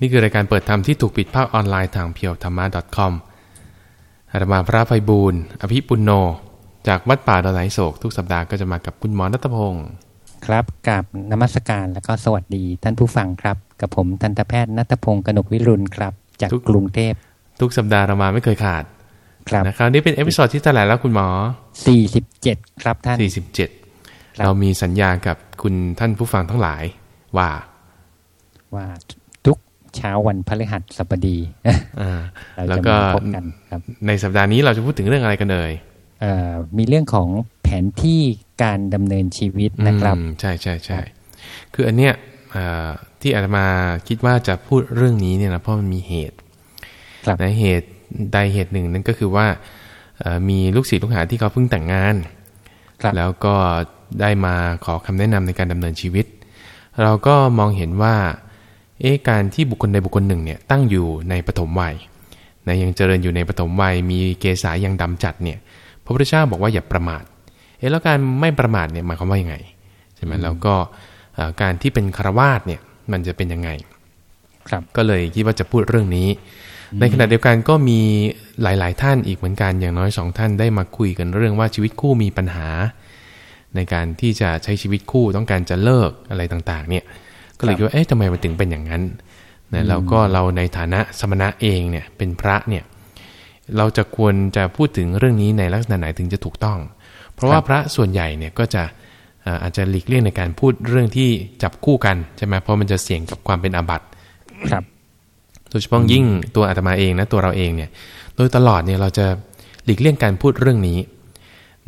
นี่คือรายการเปิดธรรมที่ถูกปิดภาคออนไลน์ทาง pure ธรรมะ .com อาตมาพระไพบูลย์อภิปุณโน จากวัดป่าดอนหายโศก ทุกสัปดาห์ก็จะมากับคุณหมอรัตพงศ์ครับกับนมัสการแล้วก็สวัสดีท่านผู้ฟังครับ กับผมทันตแพทย์นัทพงศ์กนกวิรุณครับ จากกรุงเทพ ทุกสัปดาห์เรามาไม่เคยขาด ครับนะครับนี่เป็น episode ที่เท่าไหร่แล้วคุณหมอ 47 ครับท่าน 47 เรามีสัญญากับคุณท่านผู้ฟังทั้งหลายว่าว่าทุก เช้าวันพฤหัสบดีอ่าเราแล้วจะก็มาพบกันครับ ในสัปดาห์นี้เราจะพูดถึงเรื่องอะไรกันเลยเอ่อมีเรื่องของแผนที่การดำเนินชีวิตนะครับอืมใช่ใช่ใช่คืออันเนี้ยเอ่อที่อาตมาคิดว่าจะพูดเรื่องนี้เนี่ยนะเพราะมันมีเหตุครับในเหตุใดเหตุหนึ่งนั่นก็คือว่าเอ่อมีลูกศิษย์ลูกหาที่เขาเพิ่งแต่งงานครับแล้วก็ได้มาขอคำแนะนำในการดำเนินชีวิต เราก็มองเห็นว่า เอ๊ะการที่บุคคลใดบุคคลหนึ่งเนี่ยตั้งอยู่ในปฐมวัยนะยังเจริญอยู่ในปฐมวัยมีเกษายังดำจัดเนี่ยพระพุทธเจ้าบอกว่าอย่าประมาทเอ๊ะแล้วการไม่ประมาทเนี่ยหมายความว่ายังไงใช่ไหมแล้วก็เอ่อการที่เป็นคารวาสเนี่ยมันจะเป็นยังไงครับก็เลยคิดว่าจะพูดเรื่องนี้ ในขณะเดียวกันก็มีหลาย ๆ ท่านอีกเหมือนกันอย่างน้อยสองท่านได้มาคุยกันเรื่องว่าชีวิตคู่มีปัญหา ในการที่จะใช้ชีวิตคู่ต้องการจะเลิกอะไรต่าง ๆ เนี่ย ก็เลยคิดว่าเอ๊ะทำไมมันถึงเป็นอย่างนั้นนะแล้วก็เราในฐานะสมณะเองเนี่ยเป็นพระเนี่ยเราจะควรจะพูดถึงเรื่องนี้ในลักษณะไหนถึงจะถูกต้อง เพราะว่าพระส่วนใหญ่เนี่ยก็จะเอ่ออาจจะหลีกเลี่ยงในการพูดเรื่องที่จับคู่กันใช่ไหมเพราะมันจะเสี่ยงกับความเป็นอาบัติครับโดยเฉพาะยิ่งตัวอาตมาเองนะตัวเราเองเนี่ยโดยตลอดเนี่ยเราจะหลีกเลี่ยงการพูดเรื่องนี้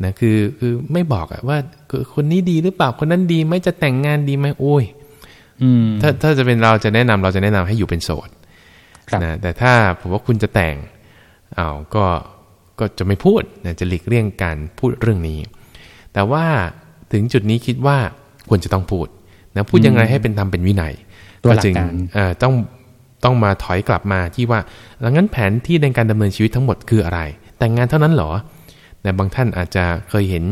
นะคือคือไม่บอกอะว่าคนนี้ดีหรือเปล่าคนนั้นดีไหมจะแต่งงานดีไหมโอ้ยอืม ถ้าถ้าจะเป็นเราจะแนะนำเราจะแนะนำให้อยู่เป็นโสดครับนะแต่ถ้าผมว่าคุณจะแต่งอ้าวก็ก็จะไม่พูดนะจะหลีกเลี่ยงการพูดเรื่องนี้ แต่ว่าถึงจุดนี้คิดว่าควรจะต้องพูดนะพูดยังไงให้เป็นธรรมเป็นวินัยตัวหลักจึงการเอ่อต้องต้องมาถอยกลับมาที่ว่าแล้วงั้นแผนที่ในการดำเนินชีวิตทั้งหมดคืออะไร แต่งงานเท่านั้นเหรอนะบางท่านอาจจะเคยเห็น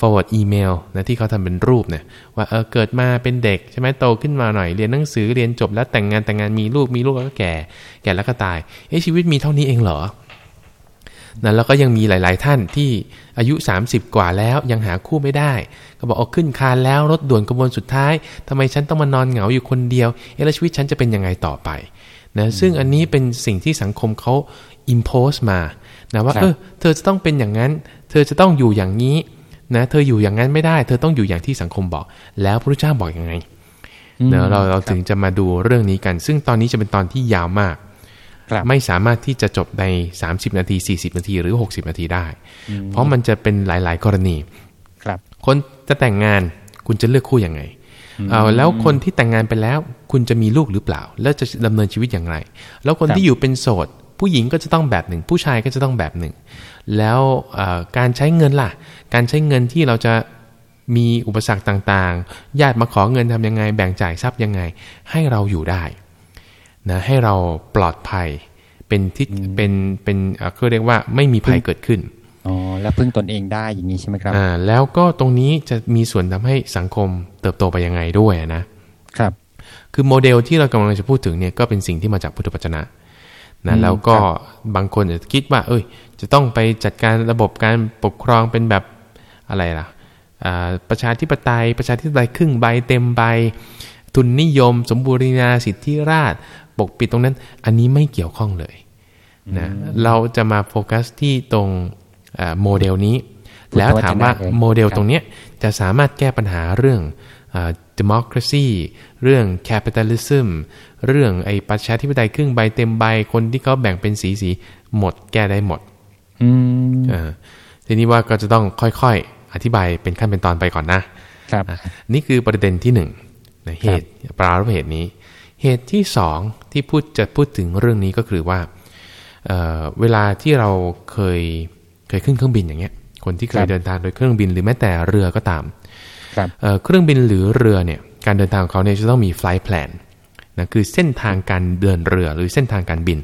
forward email นะที่เขาทำเป็นรูปเนี่ยว่าเออเกิดมาเป็นเด็กใช่ไหมโตขึ้นมาหน่อยเรียนหนังสือเรียนจบแล้วแต่งงานแต่งงานมีลูกมีลูกแล้วก็แก่ แก่แล้วก็ตายเอ๊ะชีวิตมีเท่านี้เองเหรอนะแล้วก็ยังมีหลาย ๆ ท่านที่อายุ 30 กว่าแล้วยังหาคู่ไม่ได้ ก็บอกเอาขึ้นคานแล้วรถด่วนกระบวนสุดท้ายทำไมฉันต้องมานอนเหงาอยู่คนเดียวเอ๊ะแล้วชีวิตฉันจะเป็นยังไงต่อไปนะซึ่งอันนี้เป็นสิ่งที่สังคมเขา impose มานะว่าครับเออเธอจะต้องเป็นอย่างนั้น เธอจะต้องอยู่อย่างนี้ นะเธออยู่อย่างนั้นไม่ได้ เธอต้องอยู่อย่างที่สังคมบอก แล้วพระพุทธเจ้าบอกยังไงเนอะเราเราถึงจะมาดูเรื่องนี้กัน ซึ่งตอนนี้จะเป็นตอนที่ยาวมากครับไม่สามารถที่จะจบใน 30 นาที 40 นาทีหรือ 60 นาทีได้ เพราะมันจะเป็นหลาย ๆ กรณีครับ คนจะแต่งงานคุณจะเลือกคู่ยังไงเอาแล้วคนที่แต่งงานไปแล้ว คุณจะมีลูกหรือเปล่า แล้วจะดำเนินชีวิตอย่างไร แล้วคนครับที่อยู่เป็นโสด ผู้หญิงก็จะต้องแบบหนึ่ง ผู้ชายก็จะต้องแบบหนึ่ง แล้วเอ่อการใช้เงินล่ะ การใช้เงินที่เราจะมีอุปสรรคต่างๆ ญาติมาขอเงินทำยังไง แบ่งจ่ายทรัพย์ยังไง ให้เราอยู่ได้นะให้เราปลอดภัยเป็นที่เป็นเป็นเอ่อเขาเรียกว่าไม่มีภัยเกิดขึ้นอ๋อแล้วพึ่งตนเองได้อย่างนี้ใช่ไหมครับอ่าแล้วก็ตรงนี้จะมีส่วนทำให้สังคมเติบโตไปยังไงด้วยนะครับ คือโมเดลที่เรากำลังจะพูดถึงเนี่ยก็เป็นสิ่งที่มาจากพุทธวจนะ นะอืมแล้วก็ครับบางคนอาจจะคิดว่า เอ้ย จะต้องไปจัดการระบบการปกครองเป็นแบบอะไรล่ะอ่าประชาธิปไตย ประชาธิปไตยครึ่งใบเต็มใบ ทุนนิยม สมบูรณาญาสิทธิราชย์ปกปิดตรงนั้น อันนี้ไม่เกี่ยวข้องเลยนะเราจะมาโฟกัสที่ตรงอ่าโมเดลนี้พุทธวจนะแล้วถามว่าเลยโมเดลครับตรงเนี้ยจะสามารถแก้ปัญหาเรื่องอ่า democracy เรื่อง capitalism เรื่องไอ้ประชาธิปไตยครึ่งใบเต็มใบคนที่เขาแบ่งเป็นสีสีหมดแก้ได้หมด อืมอ่าทีนี้ว่าก็จะต้องค่อยๆ อธิบายเป็นขั้นเป็นตอนไปก่อนนะครับอะนี่คือประเด็นที่หนึ่งนะเหตุปรารภเหตุนี้ เหตุที่สองที่พูดจะพูดถึงเรื่องนี้ก็คือว่าเอ่อเวลาที่เราเคยเคยขึ้นเครื่องบินอย่างเงี้ย คนที่เคครัยบเดินทางโดยเครื่องบินหรือแม้แต่เรือก็ตามครับ เอ่อเครื่องบินหรือเรือเนี่ยการเดินทางของเขาเนี่ยจะต้องมี flight plan นะคือเส้นทางการเดินเรือหรือเส้นทางการบิน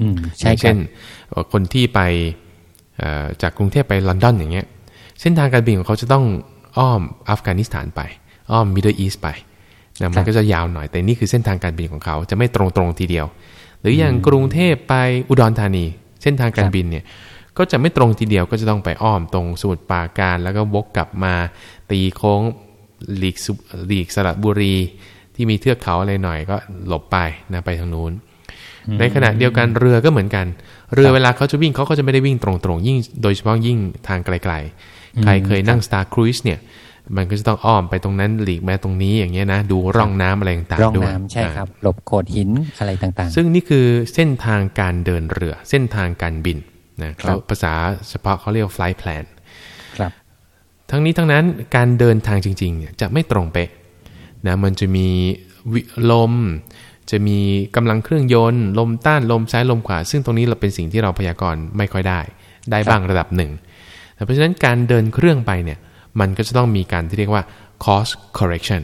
อืมอใช่ย่างครัเช่บนเอ่อคนที่ไปเอ่อจากกรุงเทพไปลอนดอนอย่างเงี้ยเส้นทางการบินของเขาจะต้องอ้อมอัฟกานิสถานไป อ้อมมิดเดิลอีสไปนะมันก็จะยาวหน่อยแต่นี่คือเส้นทางการบินของเขาจะไม่ตรงๆทีเดียว หรืออย่างกรุงเทพไปอุดรธานี เส้นทางการบินเนี่ย ก็จะไม่ตรงทีเดียวก็จะต้องไปอ้อมตรงสมุทรปราการ แล้วก็วกกลับมาตีโค้งหลีกหลีกสระบุรี ที่มีเทือกเขาอะไรหน่อยก็หลบไปนะไปทางนู้น ในขณะเดียวกันเรือก็เหมือนกัน เรือเวลาเขาจะวิ่งเขาก็จะไม่ได้วิ่งตรงๆยิ่ง โดยเฉพาะยิ่งทางไกลๆ ใครเคยนั่ง Star Cruise เนี่ยมันก็จะต้องอ้อมไปตรงนั้นหลีกแม้ตรงนี้อย่างเงี้ยนะ ดูร่องน้ำอะไรต่างๆด้วยร่องน้ำใช่ครับ หลบโขดหินอะไรต่างๆ ซึ่งนี่คือเส้นทางการเดินเรือ เส้นทางการบิน นะเขาภาษาเฉพาะเขาเรียก flight plan ครับ ทั้งนี้ทั้งนั้นการเดินทางจริงๆเนี่ยจะไม่ตรงเป๊ะนะมันจะมีลม จะมีกำลังเครื่องยนต์ ลมต้านลมซ้ายลมขวา ซึ่งตรงนี้เราเป็นสิ่งที่เราพยากรณ์ไม่ค่อยได้ ได้บ้างระดับหนึ่งเพราะฉะนั้นการเดินเครื่องไปเนี่ยมันก็จะต้องมีการที่เรียกว่า cost correction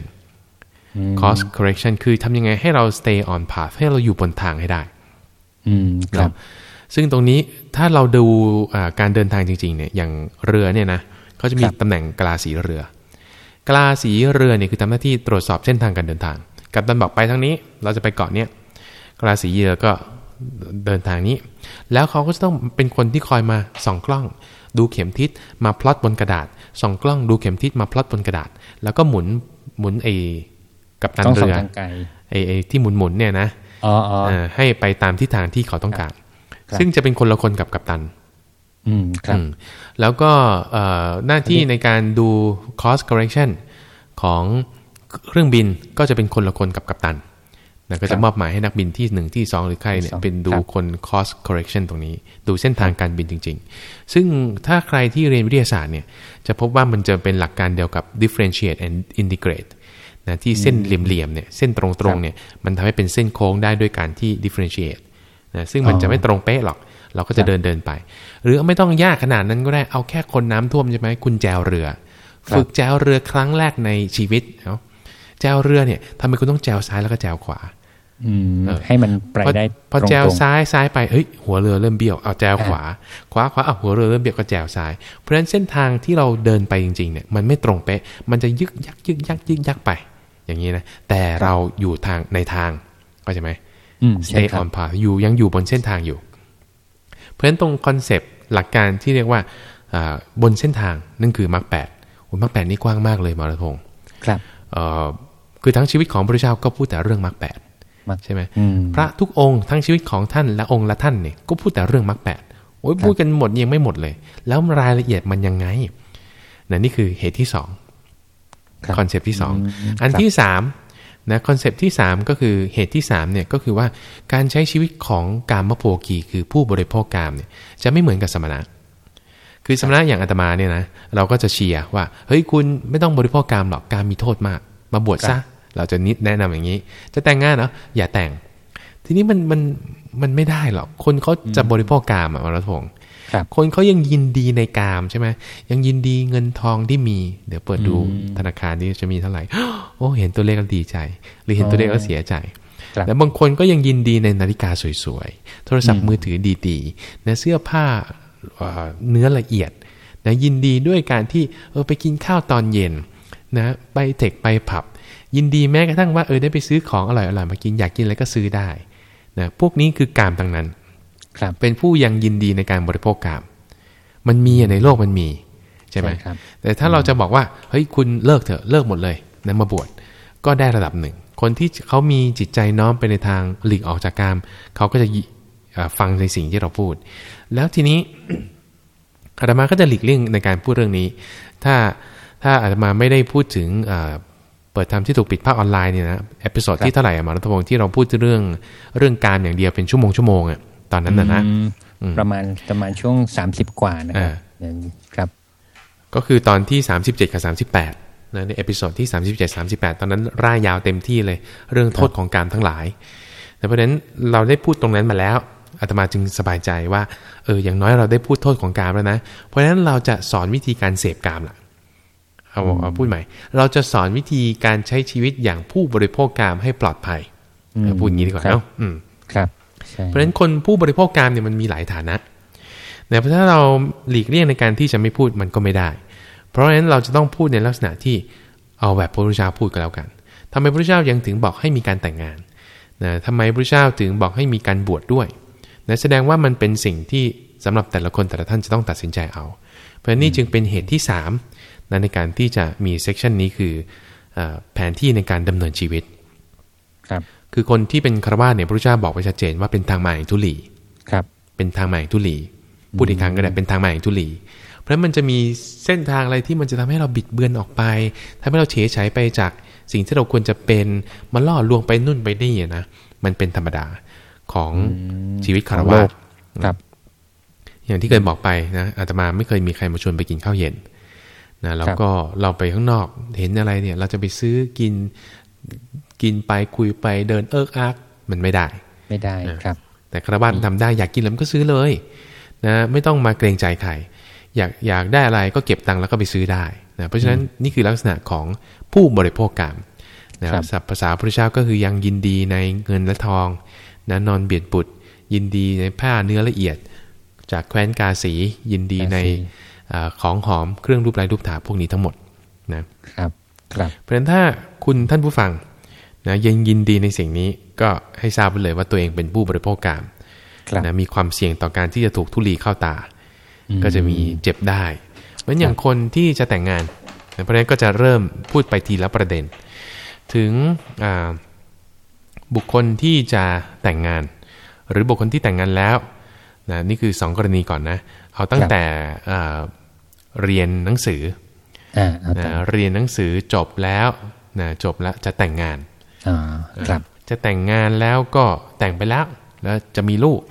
cost correction คือทำยังไงให้เรา stay on path ให้เราอยู่บนทางให้ได้ อืม ครับ ซึ่งตรงนี้ถ้าเราดูการเดินทางจริงๆเนี่ยอย่างเรือเนี่ยนะเขาจะมีตำแหน่งกลาสีเรือ กลาสีเรือเนี่ยคือทำหน้าที่ตรวจสอบเส้นทางการเดินทาง กัปตันบอกไปทางนี้ เราจะไปเกาะเนี้ยกลาสีเรือก็เดินทางนี้ แล้วเขาก็จะต้องเป็นคนที่คอยมาส่องกล้อง ดูเข็มทิศมาพลอตบนกระดาษส่องกล้องดูเข็มทิศมาพลอตบนกระดาษ แล้วก็หมุนหมุนไอ้กับตันเรือไอ้ไอ้ที่หมุนหมุนเนี่ยนะให้ไปตามทิศทางที่เขาต้องการ ซึ่งจะเป็นคนละคนกับกัปตัน อืมครับแล้วก็หน้าที่ในการดู cost correction ของเครื่องบินก็จะเป็นคนละคนกับกัปตันนะก็จะมอบหมายให้นักบินที่หนึ่งที่สองหรือใครเนี่ยเป็นดูคน cost correction ตรงนี้ ดูเส้นทางการบินจริง ๆ ซึ่งถ้าใครที่เรียนวิทยาศาสตร์เนี่ยจะพบว่ามันจะเป็นหลักการเดียวกับ differentiate and integrate นะที่เส้นเหลี่ยมๆเนี่ยเส้นตรงๆเนี่ยมันทำให้เป็นเส้นโค้งได้ด้วยการที่ differentiate นะซึ่งมันจะไม่ตรงเป๊ะหรอก เราก็จะเดินเดินไป หรือไม่ต้องยากขนาดนั้นก็ได้เอาแค่คนน้ำท่วมใช่ไหมคุณแจวเรือ ฝึกแจวเรือครั้งแรกในชีวิตเนาะแจวเรือเนี่ยทำไมคุณต้องแจวซ้ายแล้วก็แจวขวาให้มันไปได้พอแจวซ้ายซ้ายไปเฮ้ยหัวเรือเริ่มเบี้ยวเอาแจวขวา ขวาขวาเอาหัวเรือเริ่มเบี้ยวก็แจวซ้าย เพราะฉะนั้นเส้นทางที่เราเดินไปจริงๆเนี่ยมันไม่ตรงเป๊ะมันจะยึกยักยึกยักยึกยักไป อย่างนี้นะแต่เราอยู่ทางในทางเข้าใจไหม stay on path อยู่ยังอยู่บนเส้นทางอยู่ เพราะฉะนั้นตรงคอนเซปต์หลักการที่เรียกว่าบนเส้นทางนั่นคือมรรคแปดมรรคแปดนี่กว้างมากเลยมรพงศ์ครับคือทั้งชีวิตของพระเจ้าก็พูดแต่เรื่องมรรคแปดใช่ไหมพระทุกองค์ทั้งชีวิตของท่านและองค์ละท่านเนี่ยก็พูดแต่เรื่องมรรคแปดโอ้ยพูดกันหมดยังไม่หมดเลย แล้วรายละเอียดมันยังไงนะนี่คือเหตุที่สอง concept ที่สองอันที่สาม นะ concept ที่สามก็คือเหตุที่สามเนี่ยก็คือว่าการใช้ชีวิตของกามโภกีคือผู้บริโภคกามเนี่ยจะไม่เหมือนกับสมณะ คือสมณะอย่างอาตมาเนี่ยนะเราก็จะเชียร์ว่าเฮ้ยคุณไม่ต้องบริโภคกามหรอกกามมีโทษมาก มาบวชซะเราจะนิดแนะนำอย่างนี้ จะแต่งงานเนาะอย่าแต่ง ทีนี้มันมันมันไม่ได้หรอกคนเขาจะบริโภคกามอะมรพงศ์ คนเขายังยินดีในกามใช่ไหมยังยินดีเงินทองที่มี เดี๋ยวเปิดดูธนาคารนี้จะมีเท่าไหร่โอ้เห็นตัวเลขแล้วดีใจ หรือเห็นตัวเลขแล้วเสียใจแล้วบางคนก็ยังยินดีในนาฬิกาสวยๆ โทรศัพท์มือถือดีๆนะเสื้อผ้าเนื้อละเอียดนะยินดีด้วยการที่เออไปกินข้าวตอนเย็นนะไปเทคไปผับ ยินดีแม้กระทั่งว่าเออได้ไปซื้อของอร่อยอร่อยมากินอยากกินอะไรก็ซื้อได้นะพวกนี้คือกามทั้งนั้น ครับเป็นผู้ยังยินดีในการบริโภคกามมันมีในโลกมันมีใช่ไหมครับ แต่ถ้าเราจะบอกว่าเฮ้ยคุณเลิกเถอะเลิกหมดเลยนั้นมาบวชก็ได้ระดับหนึ่ง คนที่เขามีจิตใจน้อมไปในทางหลีกออกจากกามเขาก็จะฟังในสิ่งที่เราพูด แล้วทีนี้อาตมาก็จะหลีกเลี่ยงในการพูดเรื่องนี้ ถ้าถ้าอาตมาไม่ได้พูดถึงเปิดธรรมที่ถูกปิดภาคออนไลน์เนี่ยนะ episode ที่เท่าไหร่อะมารัตพงศ์ที่เราพูดเรื่องเรื่องกามอย่างเดียวเป็นชั่วโมงชั่วโมงอะ ตอนนั้นนะนะประมาณประมาณช่วงสามสิบกว่านะครับครับ ก็คือตอนที่สามสิบเจ็ดกับสามสิบแปดนะใน episode ที่สามสิบเจ็ดสามสิบแปดตอนนั้นร่ายยาวเต็มที่เลย เรื่องโทษของกามทั้งหลาย แต่เพราะฉะนั้นเราได้พูดตรงนั้นมาแล้วอาตมาจึงสบายใจว่าเอออย่างน้อยเราได้พูดโทษของการแล้วนะ เพราะฉะนั้นเราจะสอนวิธีการเสพกามล่ะเอาเอาพูดใหม่ เราจะสอนวิธีการใช้ชีวิตอย่างผู้บริโภคกามให้ปลอดภัยพูดอย่างนี้ดีกว่าเนาะครับ เพราะฉะนั้นคนผู้บริโภคกามเนี่ยมันมีหลายฐานะแต่ถ้าเราหลีกเลี่ยงในการที่จะไม่พูดมันก็ไม่ได้ เพราะฉะนั้นเราจะต้องพูดในลักษณะที่เอาแบบพระพุทธเจ้าพูดกันแล้วกันทำไมพระเจ้ายังถึงบอกให้มีการแต่งงานนะทำไมพระเจ้าถึงบอกให้มีการบวชดด้วยนะแสดงว่ามันเป็นสิ่งที่สำหรับแต่ละคนแต่ละท่านจะต้องตัดสินใจเอา เพราะนี่จึงเป็นเหตุที่3นะในการที่จะมีเซกชันนี้คือแผนที่ในการดำเนินชีวิตครับ คือคนที่เป็นคารวาสเนี่ยพระเจ้าบอกไว้ชัดเจนว่าเป็นทางมาแห่งทุลีครับ เป็นทางมาแห่งทุลีพูดอีกครั้งก็ได้เป็นทางมาแห่งทุลีเพราะมันจะมีเส้นทางอะไรที่มันจะทำให้เราบิดเบือนออกไปทำให้เราเฉยฉายไปจากสิ่งที่เราควรจะเป็นมาล่อลวงไปนุ่นไปนี่นะมันเป็นธรรมดาของชีวิตคารวะครับ อย่างที่เคยบอกไปนะอาตมาไม่เคยมีใครมาชวนไปกินข้าวเย็นนะแล้วก็เราไปข้างนอกเห็นอะไรเนี่ย เราจะไปซื้อกิน กินไปคุยไปเดินเอิกอักมันไม่ได้ ไม่ได้ครับ แต่คารวะทำได้อยากกินแล้วก็ซื้อเลยนะไม่ต้องมาเกรงใจใครอยากอยากได้อะไรก็เก็บตังค์แล้วก็ไปซื้อได้นะเพราะฉะนั้นนี่คือลักษณะของผู้บริโภคกรรมนะครับภาษาพระเจ้าก็คือยังยินดีในเงินและทองนะนอนเบียดบุตรยินดีในผ้าเนื้อละเอียด จากแคว้นกาสียินดีในของหอมเครื่องรูปลายรูปถาพวกนี้ทั้งหมดนะครับครับเพราะฉะนั้นถ้าคุณท่านผู้ฟัง นะยังยินดีในสิ่งนี้ก็ให้ทราบไปเลยว่าตัวเองเป็นผู้บริโภคกรรมนะมีความเสี่ยงต่อการที่จะถูกทุลีเข้าตา ก็จะมีเจ็บได้เหมือนอย่างคนที่จะแต่งงานเพราะฉะนั้นก็จะเริ่มพูดไปทีละประเด็น ถึงบุคคลที่จะแต่งงาน หรือบุคคลที่แต่งงานแล้วนะนี่คือ 2 กรณีก่อนนะเอาตั้งแต่เรียนหนังสือเรียนหนังสือจบแล้วนะจบแล้วจะแต่งงาน ครับ จะแต่งงานแล้วก็แต่งไปแล้ว แล้วจะมีลูก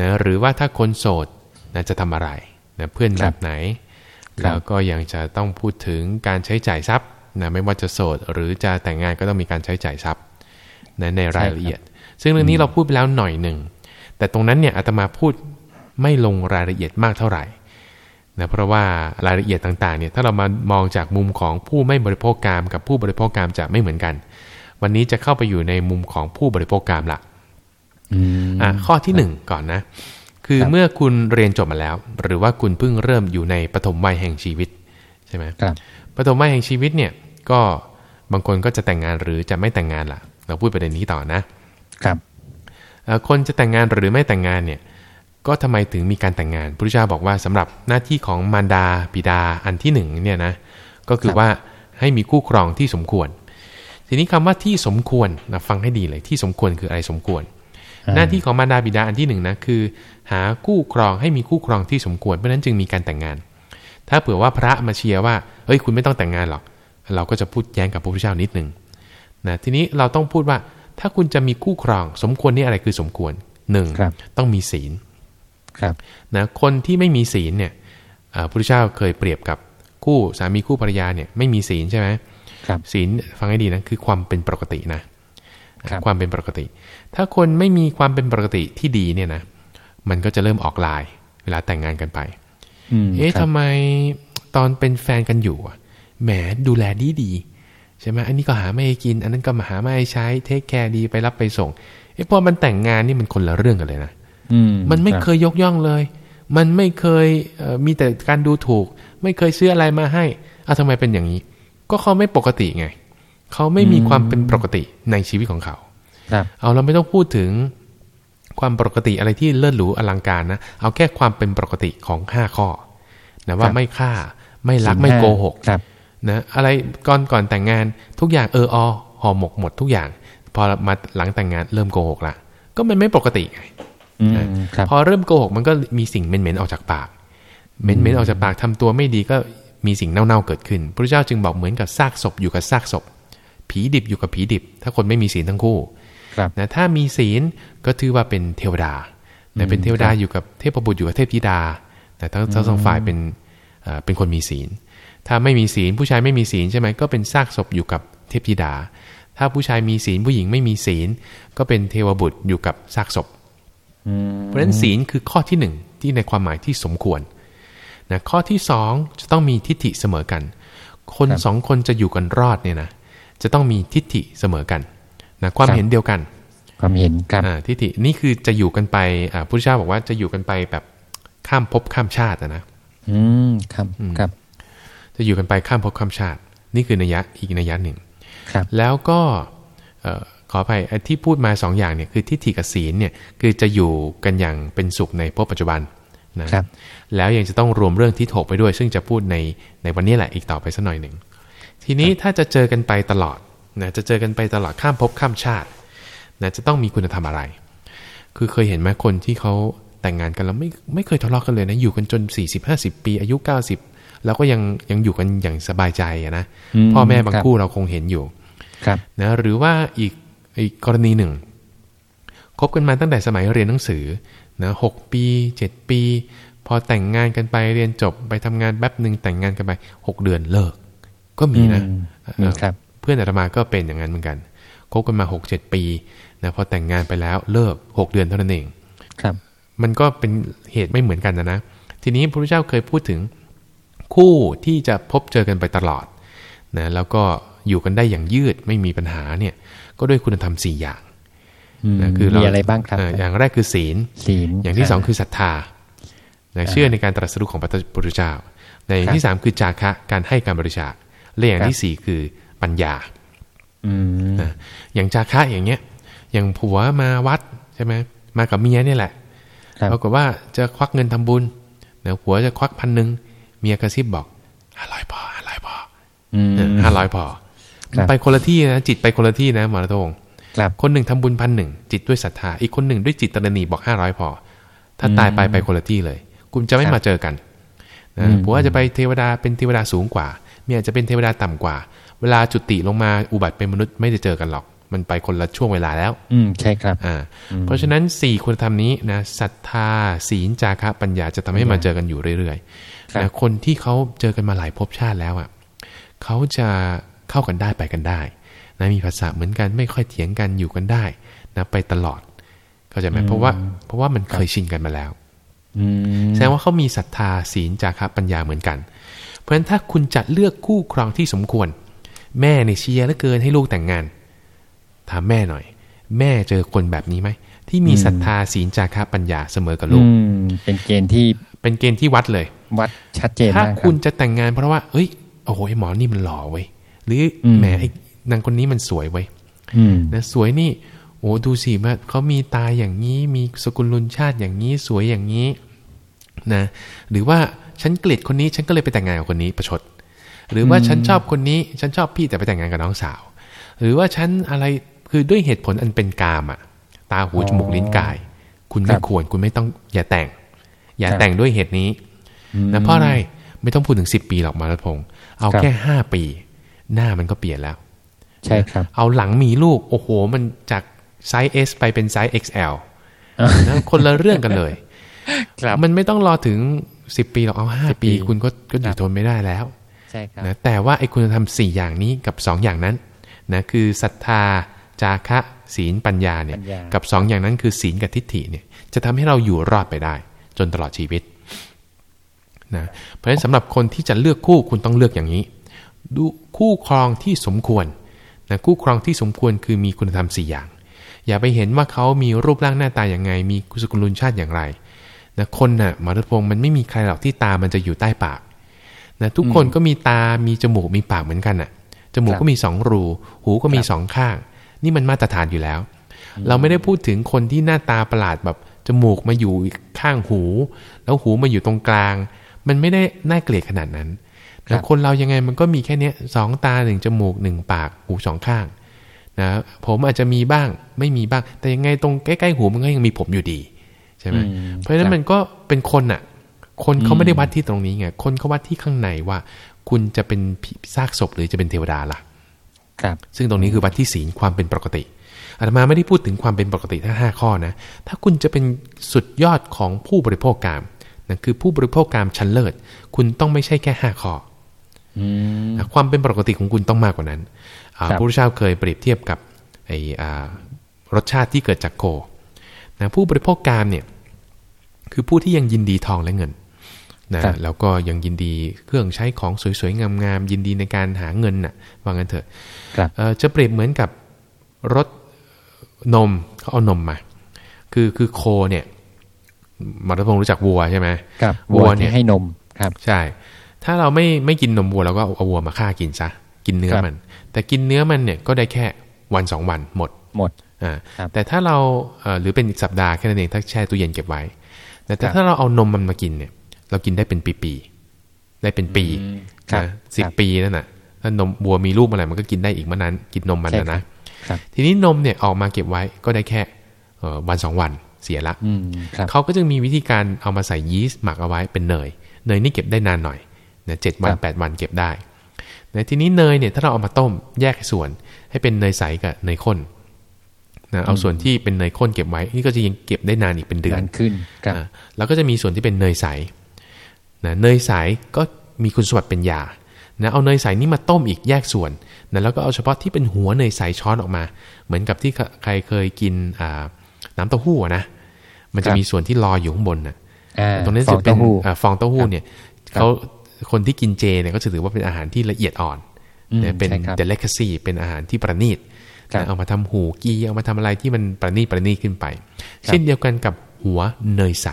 นะหรือว่าถ้าคนโสดนะจะทำอะไรนะเพื่อนแบบไหน แล้วก็ยังจะต้องพูดถึงการใช้จ่ายทรัพย์นะไม่ว่าจะโสดหรือจะแต่งงานก็ต้องมีการใช้จ่ายทรัพย์นะในรายละเอียด ซึ่งเรื่องนี้เราพูดไปแล้วหน่อยหนึ่ง แต่ตรงนั้นเนี่ยอาตมาพูดไม่ลงรายละเอียดมากเท่าไหร่นะเพราะว่ารายละเอียดต่างๆเนี่ยถ้าเรามามองจากมุมของผู้ไม่บริโภคกรรมกับผู้บริโภคกรรมจะไม่เหมือนกัน วันนี้จะเข้าไปอยู่ในมุมของผู้บริโภคกรรมละอ่าข้อที่หนึ่งก่อนนะ คือเมื่อคุณเรียนจบมาแล้ว หรือว่าคุณเพิ่งเริ่มอยู่ในปฐมวัยแห่งชีวิตใช่ไหมครับปฐมวัยแห่งชีวิตเนี่ยก็บางคนก็จะแต่งงานหรือจะไม่แต่งงานล่ะ เราพูดประเด็นนี้ต่อนะครับคนจะแต่งงานหรือไม่แต่งงานเนี่ยก็ทำไมถึงมีการแต่งงานพระพุทธเจ้าบอกว่าสำหรับหน้าที่ของมารดาบิดาอันที่หนึ่งเนี่ยนะก็คือว่าให้มีคู่ครองที่สมควร ทีนี้คำว่าที่สมควรนะฟังให้ดีเลยที่สมควรคืออะไรสมควร หน้าที่ของมารดาบิดาอันที่หนึ่งนะคือ หาคู่ครองให้มีคู่ครองที่สมควรเพราะนั้นจึงมีการแต่งงาน ถ้าเผื่อว่าพระมาเชียร์ว่าเฮ้ยคุณไม่ต้องแต่งงานหรอก เราก็จะพูดแย้งกับพระพุทธเจ้านิดหนึ่งนะทีนี้เราต้องพูดว่าถ้าคุณจะมีคู่ครอง สมควรนี่อะไรคือสมควรหนึ่งต้องมีศีลครับนะคนที่ไม่มีศีลเนี่ยพระพุทธเจ้าเคยเปรียบกับคู่สามีคู่ภรรยาเนี่ยไม่มีศีลใช่ไหมครับ ศีลฟังให้ดีนะคือความเป็นปกตินะความเป็นปกติ ถ้าคนไม่มีความเป็นปกติที่ดีเนี่ยนะมันก็จะเริ่มออกลาย เวลาแต่งงานกันไปเอ๊ะทำไมตอนเป็นแฟนกันอยู่แหมดูแลดีดีใช่ไหมอันนี้ก็หามาให้กิน อันนั้นก็มาหามาให้ใช้ take care ดีไปรับไปส่งเอ๊ะพอมันแต่งงานนี่มันคนละเรื่องกันเลยนะมันไม่เคยยกย่องเลย มันไม่เคยมีแต่การดูถูก ไม่เคยซื้ออะไรมาให้เอาทำไมเป็นอย่างนี้ ก็เขาไม่ปกติไง เขาไม่มีความเป็นปกติในชีวิตของเขาเอาเราไม่ต้องพูดถึงความปกติอะไรที่เลิศหรูอลังการนะ เอาแค่ความเป็นปกติของห้าข้อนะว่าไม่ฆ่าไม่รักไม่โกหกนะอะไรก่อนก่อนแต่งงานทุกอย่างเอออห่อหมกหมดทุกอย่าง พอมาหลังแต่งงานเริ่มโกหกละก็มันไม่ปกติไงพอเริ่มโกหกมันก็มีสิ่งเหม็นๆออกจากปากเหม็นๆออกจากปากทำตัวไม่ดีก็ มีสิ่งเน่าๆเกิดขึ้น พระเจ้าจึงบอกเหมือนกับซากศพอยู่กับซากศพ ผีดิบอยู่กับผีดิบ ถ้าคนไม่มีศีลทั้งคู่นะถ้ามีศีลก็ถือว่าเป็นเทวดาแต่เป็นเทวดาอยู่กับเทพบุตรอยู่กับเทพธิดา แต่ทั้งทั้งสองฝ่ายเป็นเป็นคนมีศีล ถ้าไม่มีศีลผู้ชายไม่มีศีลใช่ไหมก็เป็นซากศพอยู่กับเทพธิดา ถ้าผู้ชายมีศีลผู้หญิงไม่มีศีล ก็เป็นเทวบุตรอยู่กับซากศพเพราะฉะนั้นศีลคือข้อที่หนึ่งที่ในความหมายที่สมควร นะข้อที่สองจะต้องมีทิฏฐิเสมอกัน คนสองคนจะอยู่กันรอดเนี่ยนะจะต้องมีทิฏฐิเสมอกันนะความเห็นเดียวกัน ความเห็นครับทิฏฐินี่คือจะอยู่กันไปอ่าพุทธเจ้าบอกว่าจะอยู่กันไปแบบข้ามภพข้ามชาตินะอืมครับครับ จะอยู่กันไปข้ามภพข้ามชาติ นี่คือนัยยะอีกนัยยะหนึ่งครับ แล้วก็เอ่อขออภัยไอ้ที่พูดมาสองอย่างเนี่ยคือทิฏฐิกับศีลเนี่ยคือจะอยู่กันอย่างเป็นสุขในภพปัจจุบัน นะครับ แล้วยังจะต้องรวมเรื่องที่ถกไปด้วย ซึ่งจะพูดในในวันนี้แหละอีกต่อไปสักหน่อยหนึ่งทีนี้ถ้าจะเจอกันไปตลอดนะจะเจอกันไปตลอดข้ามภพข้ามชาตินะจะต้องมีคุณธรรมอะไร คือเคยเห็นไหมคนที่เขาแต่งงานกันแล้วไม่ไม่เคยทะเลาะกันเลยนะอยู่กันจน 40-50 ปี อายุ 90 แล้วก็ยังยังอยู่กันอย่างสบายใจอะนะอืมพ่อแม่บางครับคู่เราคงเห็นอยู่ครับนะหรือว่าอีกอีกกรณีหนึ่งคบกันมาตั้งแต่สมัยเรียนหนังสือ นะหกปีเจ็ดปี พอแต่งงานกันไปเรียนจบไปทำงานแป๊บหนึ่งแต่งงานกันไปหกเดือนเลิก ก็มีนะอืมมีครับเพื่อนอาตมาก็เป็นอย่างนั้นเหมือนกันคบกันมาหกเจ็ดปีนะพอแต่งงานไปแล้วเลิกหกเดือนเท่านั้นเองครับ มันก็เป็นเหตุไม่เหมือนกันนะนะทีนี้พระพุทธเจ้าเคยพูดถึงคู่ที่จะพบเจอกันไปตลอดนะแล้วก็อยู่กันได้อย่างยืดไม่มีปัญหาเนี่ยก็ด้วยคุณธรรมสี่อย่างอืม นะคือเรามีอะไรบ้างครับเอย่างแรกคือศีลศีลอย่างที่สองคือศรัทธานะเชื่อในการตรัสรู้ของพระพุทธเจ้าในอย่างที่สามคือจาคะการให้การบริจาคและอย่างที่สี่คือปัญญาอืมนะอย่างจาคะอย่างเงี้ย อย่างผัวมาวัดใช่ไหมมากับเมียเนี่ยแหละครับปรากฏว่าจะควักเงินทำบุญเดี๋ยวผัวจะควักพันหนึ่งเมียกระซิบบอกห้าร้อยพอห้าร้อยพออืมห้าร้อยพอครับไปคนละที่นะจิตไปคนละที่นะหมอระทง ครับคนหนึ่งทำบุญพันหนึ่งจิตด้วยศรัทธา อีกคนหนึ่งด้วยจิตตระหนีบอกห้าร้อยพอ ถ้าตายไปไปคนละที่เลย คุณจะไม่ครับมาเจอกันนะอืมผัวอาจจะไปเทวดาเป็นเทวดาสูงกว่า เมียอาจจะเป็นเทวดาต่ำกว่า เวลาจุติลงมาอุบัติเป็นมนุษย์ไม่ได้เจอกันหรอก มันไปคนละช่วงเวลาแล้ว อืมใช่ครับอ่าเพราะฉะนั้นสี่คุณธรรมนี้นะศรัทธาศีลจาคะปัญญาจะทำให้มาเจอกันอยู่เรื่อยครับๆนะคนที่เขาเจอกันมาหลายภพชาติแล้วอะเขาจะเข้ากันได้ไปกันได้ นะมีภาษาเหมือนกันไม่ค่อยเถียงกันอยู่กันได้นะไปตลอด เข้าใจไหมเพราะว่า เพราะว่ามันเคยชินกันมาแล้วอืมแสดงว่าเขามีศรัทธาศีลจาคะปัญญาเหมือนกัน เพราะฉะนั้นถ้าคุณจะเลือกคู่ครองที่สมควร แม่เนี่ยเชียร์เหลือเกินให้ลูกแต่งงานถามแม่หน่อย แม่เจอคนแบบนี้ไหมที่มีศรัทธาศีลจาคะปัญญาเสมอกับลูอืกมเป็นเกณฑ์ที่เป็นเกณฑ์ที่วัดเลย วัดชัดเจนถ้ามากคคุรับณจะแต่งงานเพราะว่า เอ้ยโอ้โหไอ้หมอนี่มันหล่อเว้ยหรืออมแหมไอ้ นางคนนี้มันสวยเว้ยอืมนะสวยนี่โอ้ดูสิว่าเขามีตาอย่างนี้มีสกุลลุนชาติอย่างนี้สวยอย่างนี้นะหรือว่าฉันเกลียดคนนี้ฉันก็เลยไปแต่งงานกับคนนี้ประชด หรือว่าฉันชอบคนนี้ฉันชอบพี่แต่ไปแต่งงานกับน้องสาว หรือว่าฉันอะไรคือด้วยเหตุผลอันเป็นกามอะตาหูจมูกลิ้นกาย คุณไม่ควรคุณไม่ต้องอย่าแต่ง อย่าแต่งด้วยเหตุนี้นะเพราะอะไรไม่ต้องพูดถึงสิบปีหรอกมารัตพงศ์เอาแค่ห้าปี หน้ามันก็เปลี่ยนแล้ว ใช่ครับ เอาหลังมีลูก โอ้โห มันจากไซส์ S ไปเป็นไซส์ XL อ่านะคนละเรื่องกันเลยครับมันไม่ต้องรอถึง10ปีหรอกเอาห้า10ปีปี คุณก็ก็อครัยู่บทนไม่ได้แล้วใช่ครับนะแต่ว่าไอ้คุณธรรมสี่อย่างนี้กับสองอย่างนั้นนะคือศรัทธา จาคะศีลปัญญาเนี่ยปัญญากักับสองอย่างนั้นคือศีลกับทิฏฐิเนี่ยจะทำให้เราอยู่รอดไปได้ จนตลอดชีวิตนะเพราะฉะนั้นสำหรับคนที่จะเลือกคู่คุณต้องเลือกอย่างนี้ ดูคู่ครองที่สมควร นะคู่ครองที่สมควรคือมีคุณธรรมสี่อย่าง อย่าไปเห็นว่าเขามีรูปร่างหน้าตาอย่างไง มีสกุลลุนชาติอย่างไรนะคนน่ะหมอรัตพงศ์มันไม่มีใครหรอกที่ตามันจะอยู่ใต้ปากนะทุกคนก็มีตา มีจมูก มีปากเหมือนกันน่ะ จมูกก็มีสองรู หูก็มีสองข้าง นี่มันมาตรฐานอยู่แล้ว เราไม่ได้พูดถึงคนที่หน้าตาประหลาดแบบจมูกมาอยู่ข้างหู แล้วหูมาอยู่ตรงกลาง มันไม่ได้น่าเกลียดขนาดนั้น ครันะบคนเรายังไงมันก็มีแค่เนี้ยสองตาหนึ่งจมูกหนึ่งปากหูสองข้างนะผมอาจจะมีบ้างไม่มีบ้าง แต่ยังไงตรงใกล้ๆหูมันก็ยังมีผมอยู่ดีใช่ไหมอืมเพราะฉะนั้ครันบมันก็เป็นคนน่ะคนเขาอืมไม่ได้วัดที่ตรงนี้ไงคนเขาวัดที่ข้างในว่า คุณจะเป็นผีซากศพหรือจะเป็นเทวดาล่ะ ครับ ซึ่งตรงนี้คือวัดที่ศีลความเป็นปกติอาตมาไม่ได้พูดถึงความเป็นปกติทั้งห้าข้อนะ ถ้าคุณจะเป็นสุดยอดของผู้บริโภคกามนะคือผู้บริโภคกามชั้นเลิศ คุณต้องไม่ใช่แค่ห้าข้ออืมนะ ความเป็นปกติของคุณต้องมากกว่านั้นอ่าครับพระพุทธเจ้าเคยเปรียบเทียบกับไออ่ารสชาติที่เกิดจากโคนะผู้บริโภคกามเนี่ยคือผู้ที่ยังยินดีทองและเงินนะครับแล้วก็ยังยินดีเครื่องใช้ของสวยๆ งามๆยินดีในการหาเงินน่ะว่างั้นเถอะครับเอ่อจะเปรียบเหมือนกับรถนมเขาเอานมมา คือคือโคเนี่ยหมอรัตพงศ์รู้จักวัวใช่ไหมครับวัวัววเนี่ที่ยให้นมครับ ใช่ ถ้าเราไม่ไม่กินนมวัวเราก็เอาวัวมาฆ่ากินซะกินเนื้อมัน แต่กินเนื้อมันเนี่ยก็ได้แค่วันสองวันหมดหมดอ่าแต่ถ้าเราหรือเป็นสัปดาห์แค่นั้นเองถ้าแช่ตู้เย็นเก็บไว้แต่ถ้าเราเอานมมันมากินเนี่ย เรากินได้เป็นปีๆได้เป็นปีนะสิบปีนั่นน่ะถ้านมบัวมีลูกอะไรมันก็กินได้อีกเมื่อนั้น กินนมมันนะทีนี้นมเนี่ยออกมาเก็บไว้ก็ได้แค่วันสองวันเสียละเขาก็จึงมีวิธีการเอามาใส่ยีสต์หมักเอาไว้เป็นเนย เนยนี่เก็บได้นานหน่อย นะเจ็ดวันแปดวันเก็บได้นะทีนี้เนยเนี่ยถ้าเราเอามาต้มแยกส่วนให้เป็นเนยใสกับเนยข้นนะเอาส่วนที่เป็นเนยข้นเก็บไว้ นี่ก็จะยังเก็บได้นานอีกเป็นเดือนขึ้นแล้วก็จะมีส่วนที่เป็นเนยใสนะเนยใสก็มีคุณสมบัติเป็นยานะเอาเนยใสนี่มาต้มอีกแยกส่วนนะแล้วก็เอาเฉพาะที่เป็นหัวเนยใสช้อนออกมา เหมือนกับที่ใครเคยกินน้ำเต้าหู้นะ มันจะมีส่วนที่ลอยอยู่ข้างบนนะตรงนี้จะเป็นฟองเต้าหู้เนี่ยเขา คนที่กินเจเนี่ยก็จะถือว่าเป็นอาหารที่ละเอียดอ่อนเป็น delicacy เป็นอาหารที่ประณีตเอามาทำหูกีเอามาทำอะไรที่มันประณีตประณีตขึ้นไป เช่นเดียวกันกับหัวเนยใส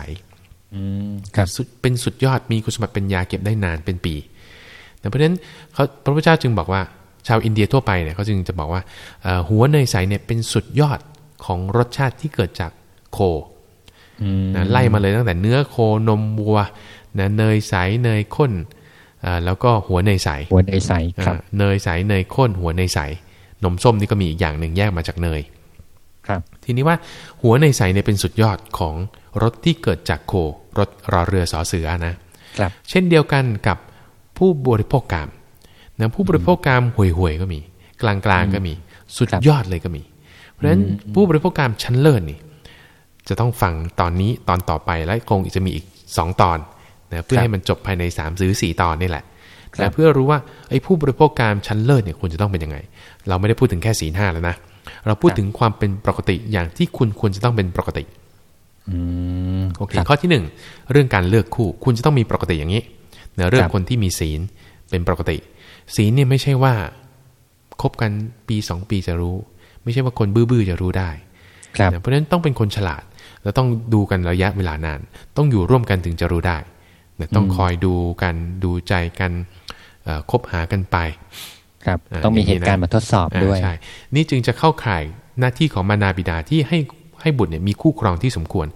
เป็นสุดยอดมีคุณสมบัติเป็นยาเก็บได้นานเป็นปีเพราะฉะนั้นเขาพระพุทธเจ้าจึงบอกว่า ชาวอินเดียทั่วไปเนี่ยเขาจึงจะบอกว่าหัวเนยใสเนี่ยเป็นสุดยอดของรสชาติที่เกิดจากโคนะไล่มาเลยตั้งแต่เนื้อโคนมวัวนะเนยใสเนยข้น แล้วก็หัวเนยใสหัวเนยใสครับเนยใสเนยข้นหัวเนยใสนมส้มนี่ก็มีอีกอย่างหนึ่งแยกมาจากเนยครับ ทีนี้ว่าหัวเนยใสเนี่ยเป็นสุดยอดของรสที่เกิดจากโครสรอเรือสอเสือนะครับ เช่นเดียวกันกับผู้บริโภคกามนะผู้บริโภคกามห่วยๆก็มี กลางๆก็มี สุดยอดเลยก็มี เพราะฉะนั้นผู้บริโภคกามชั้นเลิศนี่ จะต้องฟังตอนนี้ตอนต่อไปและคงจะมีอีกสองตอน นะเพื่อให้มันจบภายในสามหรือสี่ตอนนี่แหละแต่เพื่อรู้ว่าไอ้ผู้บริโภคการชั้นเลิศเนี่ยควรจะต้องเป็นยังไง เราไม่ได้พูดถึงแค่สีห้าแล้วนะ เราพูดถึงความเป็นปกติอย่างที่คุณควรจะต้องเป็นปกติโอเคข้อที่หนึ่งเรื่องการเลือกคู่ คุณจะต้องมีปกติอย่างนี้เนเรื่องคนที่มีศีลเป็นปกติ ศีลเนี่ยไม่ใช่ว่าคบกันปีสองปีจะรู้ ไม่ใช่ว่าคนบื้อๆจะรู้ได้เพราะฉะนั้นต้องเป็นคนฉลาด แล้วต้องดูกันระยะเวลานาน ต้องอยู่ร่วมกันถึงจะรู้ได้ ต้องคอยดูกันดูใจกันคบหากันไปครับต้องมีเหตุการณ์มาทดสอบด้วยใช่นี่จึงจะเข้าข่ายหน้าที่ของมานาบิดาที่ให้ให้บุตรเนี่ยมีคู่ครองที่สมควร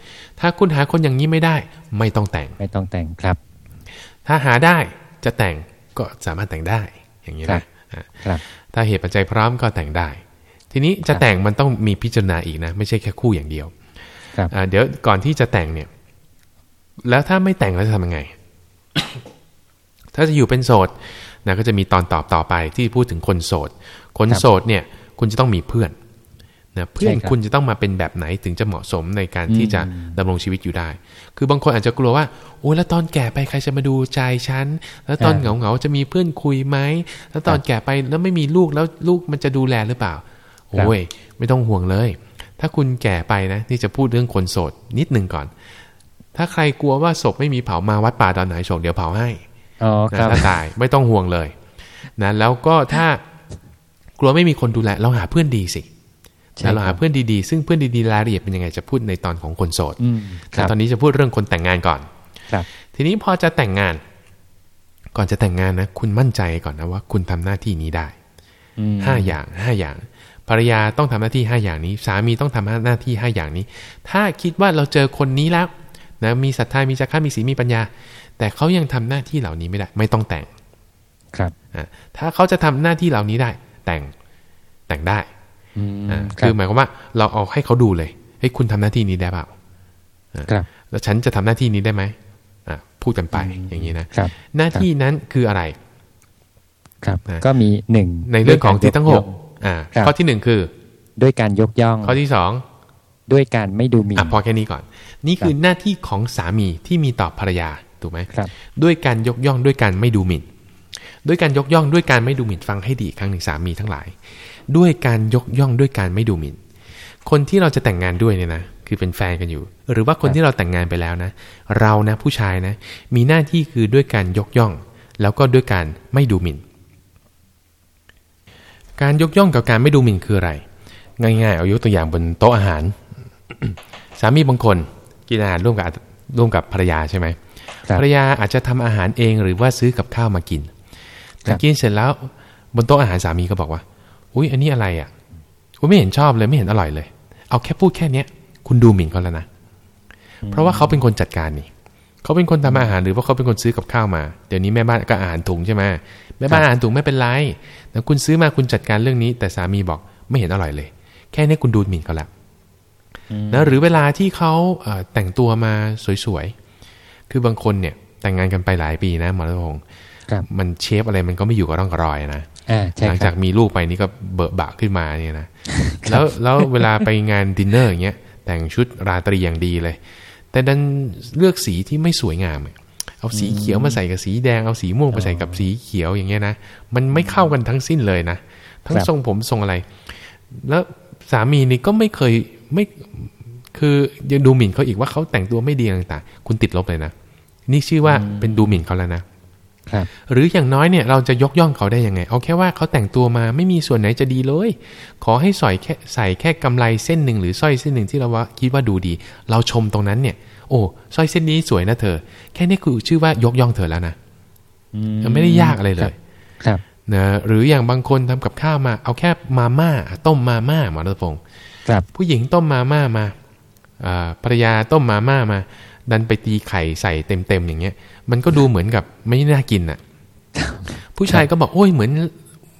ถ้าคุณหาคนอย่างนี้ไม่ได้ ไม่ต้องแต่งไม่ต้องแต่งครับ ถ้าหาได้จะแต่งก็สามารถแต่งได้อย่างนี้นะครับ ถ้าเหตุปัจจัยพร้อมก็แต่งได้ ทีนี้จะแต่งมันต้องมีพิจารณาอีกนะ ไม่ใช่แค่คู่อย่างเดียวเดี๋ยวก่อนที่จะแต่งเนี่ย แล้วถ้าไม่แต่งแล้วจะทำยังไง ถ้าจะอยู่เป็นโสดนะก็จะมีตอนตอบต่อไปที่พูดถึงคนโสด คนโสดเนี่ย คุณจะต้องมีเพื่อนนะเพื่อนคุณจะต้องมาเป็นแบบไหนถึงจะเหมาะสมในการที่จะดำรงชีวิตอยู่ได้ คือบางคนอาจจะกลัวว่า โอ้แล้วตอนแก่ไปใครจะมาดูใจฉัน แล้วตอนเหงาเหงาจะมีเพื่อนคุยไหม แล้วตอนแก่ไปแล้วไม่มีลูกแล้วลูกมันจะดูแลหรือเปล่า โอ้ย ไม่ต้องห่วงเลย ถ้าคุณแก่ไปนะที่จะพูดเรื่องคนโสดนิดหนึ่งก่อน ถ้าใครกลัวว่าศพไม่มีเผามาวัดป่าตอนไหนโศกเดี๋ยวเผาให้ถ้าตายไม่ต้องห่วงเลยนะแล้วก็ถ้ากลัวไม่มีคนดูแลเราหาเพื่อนดีสิเราหาเพื่อนดีๆ ซึ่งเพื่อนดีๆรายละเอียดเป็นยังไงจะพูดในตอนของคนโสดแต่ตอนนี้จะพูดเรื่องคนแต่งงานก่อนครับ ทีนี้พอจะแต่งงาน ก่อนจะแต่งงานนะ คุณมั่นใจก่อนนะว่า คุณทำหน้าที่นี้ได้ห้าอย่างห้าอย่าง ภรรยาต้องทำหน้าที่ห้าอย่างนี้ สามีต้องทำหน้าที่ห้าอย่างนี้ ถ้าคิดว่าเราเจอคนนี้แล้ว นะมีศรัทธามีจักรมีศีลมีปัญญา แต่เขายังทำหน้าที่เหล่านี้ไม่ได้ ไม่ต้องแต่งครับถ้าเขาจะทำหน้าที่เหล่านี้ได้ แต่งแต่งได้คือหมายความว่า เราเอาให้เขาดูเลยเฮ้ยคุณทำหน้าที่นี้ได้เปล่าครับ แล้วฉันจะทำหน้าที่นี้ได้ไหมพูดกันไปอย่างนี้นะหน้าที่นั้นคืออะไร ครับก็มีหนึ่งในเรื่องของที่ทั้งหกข้อที่หนึ่งคือ ด้วยการยกย่อง ข้อที่สอง ด้วยการไม่ดูหมิ่นพอแค่นี้ก่อน นี่คือหน้าที่ของสามีที่มีต่อภรรยาถูกไหมครับ ด้วยการยกย่องด้วยการไม่ดูหมิ่น ด้วยการยกย่องด้วยการไม่ดูหมิ่นฟังให้ดีครั้งหนึ่งสามีทั้งหลาย ด้วยการยกย่องด้วยการไม่ดูหมิ่น คนที่เราจะแต่งงานด้วยเนี่ยนะคือเป็นแฟนกันอยู่ หรือว่าคนที่เราแต่งงานไปแล้วนะ เรานะผู้ชายนะ มีหน้าที่คือด้วยการยกย่อง แล้วก็ด้วยการไม่ดูหมิ่น การยกย่องกับการไม่ดูหมิ่นคืออะไร ง่ายๆ เอายกตัวอย่างบนโต๊ะอาหาร สามีบางคนกินอาหารร่วมกับร่วมกับภรรยาใช่ไหมภรรยาอาจจะทำอาหารเองหรือว่าซื้อกับข้าวมากินกินเสร็จแล้วบนโต๊ะอาหารสามีก็บอกว่า อุ้ยอันนี้อะไรอะคุณไม่เห็นชอบเลยไม่เห็นอร่อยเลย เอาแค่พูดแค่เนี้ย คุณดูหมิ่นเขาแล้วนะ เพราะว่าเขาเป็นคนจัดการนี่เขาเป็นคนทำอาหารหรือว่าเขาเป็นคนซื้อกับข้าวมา เดี๋ยวนี้แม่บ้านก็อาหารถุงใช่ไหมแม่บ้านอาหารถุงไม่เป็นไรแต่คุณซื้อมาคุณจัดการเรื่องนี้ แต่สามีบอกไม่เห็นอร่อยเลย แค่นี้คุณดูหมิ่นเขาแล้ว นะหรือเวลาที่เขาแต่งตัวมาสวยๆ คือบางคนเนี่ยแต่งงานกันไปหลายปีนะหมอรัตพงศ์มันเชฟอะไรมันก็ไม่อยู่กับร่องรอยนะหลังจากมีลูกไปนี่ก็เบอะบะขึ้นมาเนี่ยนะแล้วแล้วเวลาไปงานดินเนอร์อย่างเงี้ยแต่งชุดราตรีอย่างดีเลย แต่ดันเลือกสีที่ไม่สวยงาม เอาสีเขียวมาใส่กับสีแดงเอาสีม่วงมาใส่กับสีเขียวอย่างเงี้ยนะมันไม่เข้ากันทั้งสิ้นเลยนะทั้งทรงผมทรงอะไร แล้วสามีนี่ก็ไม่เคย ไม่คือยังดูหมิ่นเขาอีกว่าเขาแต่งตัวไม่ดีต่างๆ คุณติดลบเลยนะ นี่ชื่อว่าเป็นดูหมิ่นเขาแล้วนะหรืออย่างน้อยเนี่ยเราจะยกย่องเขาได้ยังไง เอาแค่ว่าเขาแต่งตัวมาไม่มีส่วนไหนจะดีเลย ขอให้ใส่แค่ใส่แค่กำไรเส้นหนึ่งหรือสร้อยเส้นหนึ่งที่เราว่าคิดว่าดูดี เราชมตรงนั้นเนี่ย โอ้สร้อยเส้นนี้สวยนะเธอ แค่นี้คือชื่อว่ายกย่องเธอแล้วนะไม่ได้ยากอะไรเลยครับนะหรืออย่างบางคนทำกับข้าวมา เอาแค่มาม่าต้มมาม่าหมอรัตพงศ์ ผู้หญิงต้มมาม่ามาภรรยาต้มมาม่ามา ดันไปตีไข่ใส่เต็มๆอย่างเงี้ย มันก็ดูเหมือนกับไม่น่ากินอะ ผู้ชายก็บอกโอ้ยเหมือน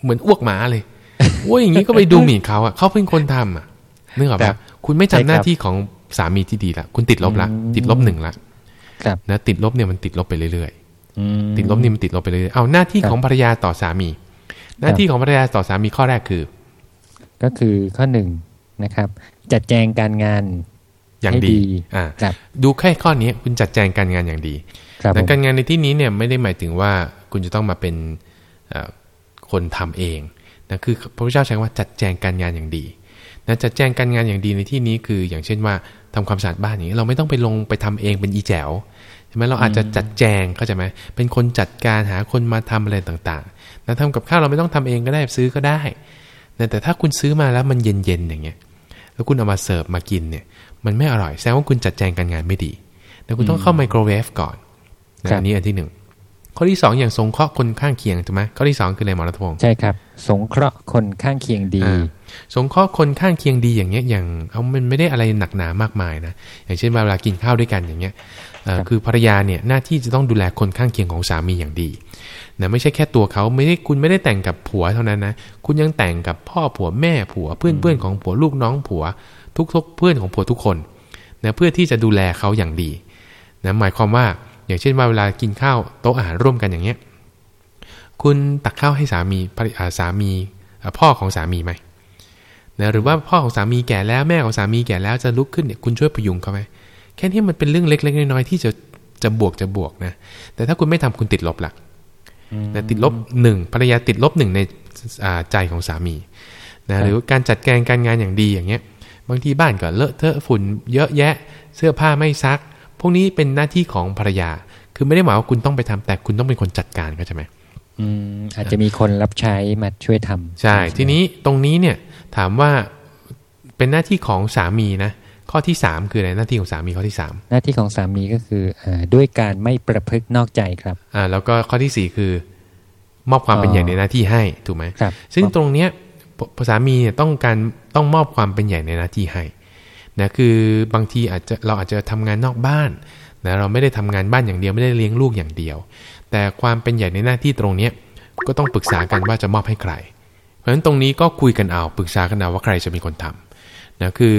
เหมือนอ้วกหมาเลยโอ้ยอย่างนี้ก็ไปดูหมิ่นเขาอะเขาเป็นคนทำอะนึกออกปะคุณไม่ทำหน้าที่ของสามีที่ดีละคุณติดลบละติดลบหนึ่งละนะติดลบเนี่ยมันติดลบไปเรื่อยๆติดลบนี่มันติดลบไปเรื่อยๆเอาหน้าที่ของภรรยาต่อสามี หน้าที่ของภรรยาต่อสามีข้อแรกคือ ก็คือข้อหนึ่ง นะครับ จัดแจงการงานอย่างดีอ่าดูแค่ข้อนี้คุณจัดแจงการงานอย่างดีแต่การงานในที่นี้เนี่ยไม่ได้หมายถึงว่าคุณจะต้องมาเป็นคนทำเองนะคือพระพุทธเจ้าใช้ว่าจัดแจงการงานอย่างดีนะจัดแจงการงานอย่างดีในที่นี้คืออย่างเช่นว่าทำความสะอาดบ้านอย่างนี้เราไม่ต้องไปลงไปทำเองเป็นอีแจ๋วใช่ไหมเราอาจจะจัดแจงเข้าใจไหมเป็นคนจัดการหาคนมาทำอะไรต่างๆนะทำกับข้าวเราไม่ต้องทำเองก็ได้ซื้อก็ได้นะแต่ถ้าคุณซื้อมาแล้วมันเย็นๆอย่างเงี้ย แล้วคุณเอามาเสิร์ฟมากินเนี่ย มันไม่อร่อยแสดงว่าคุณจัดแจงการงานไม่ดี แต่คุณต้องเข้าไมโครเวฟก่อนอันนี้อันที่หนึ่งข้อที่สองอย่างสงเคราะห์คนข้างเคียงถูกไหมข้อที่สองคืออะไรหมอรัตพงศ์ใช่ครับ สงเคราะห์คนข้างเคียงดีสงเคราะห์คนข้างเคียงดีอย่างเงี้ยอย่างเอามันไม่ได้อะไรหนักหนามากมายนะอย่างเช่นเวลากินข้าวด้วยกันอย่างเงี้ยคือภรรยาเนี่ยหน้าที่จะต้องดูแลคนข้างเคียงของสามีอย่างดี นะไม่ใช่แค่ตัวเขาไม่ได้คุณไม่ได้แต่งกับผัวเท่านั้นนะคุณยังแต่งกับพ่อผัวแม่ผัวเพื่อนเพื่อนของผัวลูกน้องผัว ทุกๆ เพื่อนของผัวทุกคนนะเพื่อที่จะดูแลเขาอย่างดีนะหมายความว่าอย่างเช่นว่าเวลากินข้าวโต๊ะอาหารร่วมกันอย่างเงี้ยคุณตักข้าวให้สามีสามีพ่อของสามีไหมนะหรือว่าพ่อของสามีแก่แล้วแม่ของสามีแก่แล้วจะลุกขึ้นเนี่ยคุณช่วยพยุงเขาไหมแค่นี้มันเป็นเรื่องเล็กๆน้อยๆที่จะจะบวกจะบวกนะแต่ถ้าคุณไม่ทำคุณติดลบหลัก นะติดลบหนึ่งภรรยาติดลบหนึ่งในใจของสามีนะหรือการจัดการการงานอย่างดีอย่างเงี้ย บางทีบ้านก็เลอะเทอะฝุ่นเยอะแยะเสื้อผ้าไม่ซัก พวกนี้เป็นหน้าที่ของภรรยา คือไม่ได้หมายว่าคุณต้องไปทำแต่คุณต้องเป็นคนจัดการก็ใช่ไหมอืมอาจจะมีคนรับใช้มาช่วยทำใช่ ทีนี้ตรงนี้เนี่ยถามว่าเป็นหน้าที่ของสามีนะ ข้อที่สามคืออะไรหน้าที่ของสามีข้อที่สามหน้าที่ของสามีก็คืออด้วยการไม่ประพฤตินอกใจครับอ่าแล้วก็ข้อที่สี่คือมอบความเป็นใหญ่ในหน้าที่ให้ถูกไหมครับ ซึ่งตรงเนี้ยสามีเนี่ยต้องการต้องมอบความเป็นใหญ่ในหน้าที่ให้นะคือบางทีอาจจะเราอาจจะทำงานนอกบ้านนะเราไม่ได้ทำงานบ้านอย่างเดียวไม่ได้เลี้ยงลูกอย่างเดียว แต่ความเป็นใหญ่ในหน้าที่ตรงเนี้ยก็ต้องปรึกษากันว่าจะมอบให้ใคร เพราะฉะนั้นตรงนี้ก็คุยกันเอาปรึกษากันเอาว่าใครจะเป็นคนทำนะคือ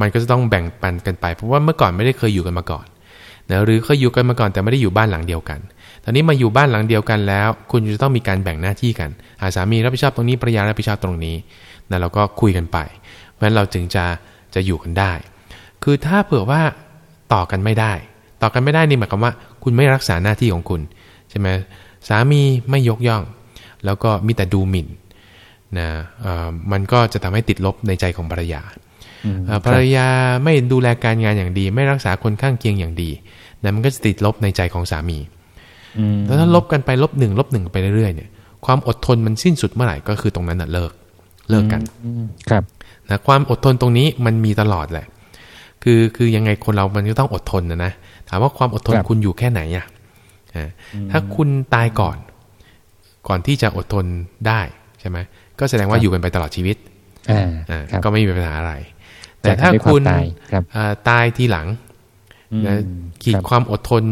มันก็จะต้องแบ่งปันกันไป เพราะว่าเมื่อก่อนไม่ได้เคยอยู่กันมาก่อนนะหรือเคยอยู่กันมาก่อนแต่ไม่ได้อยู่บ้านหลังเดียวกัน ตอนนี้มาอยู่บ้านหลังเดียวกันแล้ว คุณจะต้องมีการแบ่งหน้าที่กันอาสามีรับผิดชอบตรงนี้ภรรยารับผิดชอบตรงนี้นะเราก็คุยกันไป เพราะฉะนั้นเราจึงจะจะอยู่กันได้ คือถ้าเผื่อว่าต่อกันไม่ได้ ต่อกันไม่ได้นี่หมายความว่า คุณไม่รักษาหน้าที่ของคุณใช่ไหมสามีไม่ยกย่อง แล้วก็มีแต่ดูหมิ่นนะมันก็จะทำให้ติดลบในใจของภรรยา ภรรยาไม่ดูแลการงานอย่างดี ไม่รักษาคนข้างเคียงอย่างดีนะมันก็จะติดลบในใจของสามีแล้วถ้าลบกันไปลบหนึ่งลบหนึ่งไปเรื่อยๆเนี่ย ความอดทนมันสิ้นสุดเมื่อไหร่ก็คือตรงนั้นน่ะเลิกเลิกกันครับนะความอดทนตรงนี้มันมีตลอดแหละ คือคือยังไงคนเรามันก็ต้องอดทนนะนะถามว่าความอดทนคุณอยู่แค่ไหนอะถ้าคุณตายก่อน ก่อนที่จะอดทนได้ใช่ไหมก็แสดงว่าอยู่กันไปตลอดชีวิตอ่าอ่าครับก็ไม่มีปัญหาอะไร แต่จากถ้าด้วยความคุณตายครับอ่าตายทีหลังอืมนะขีดครับความอดทน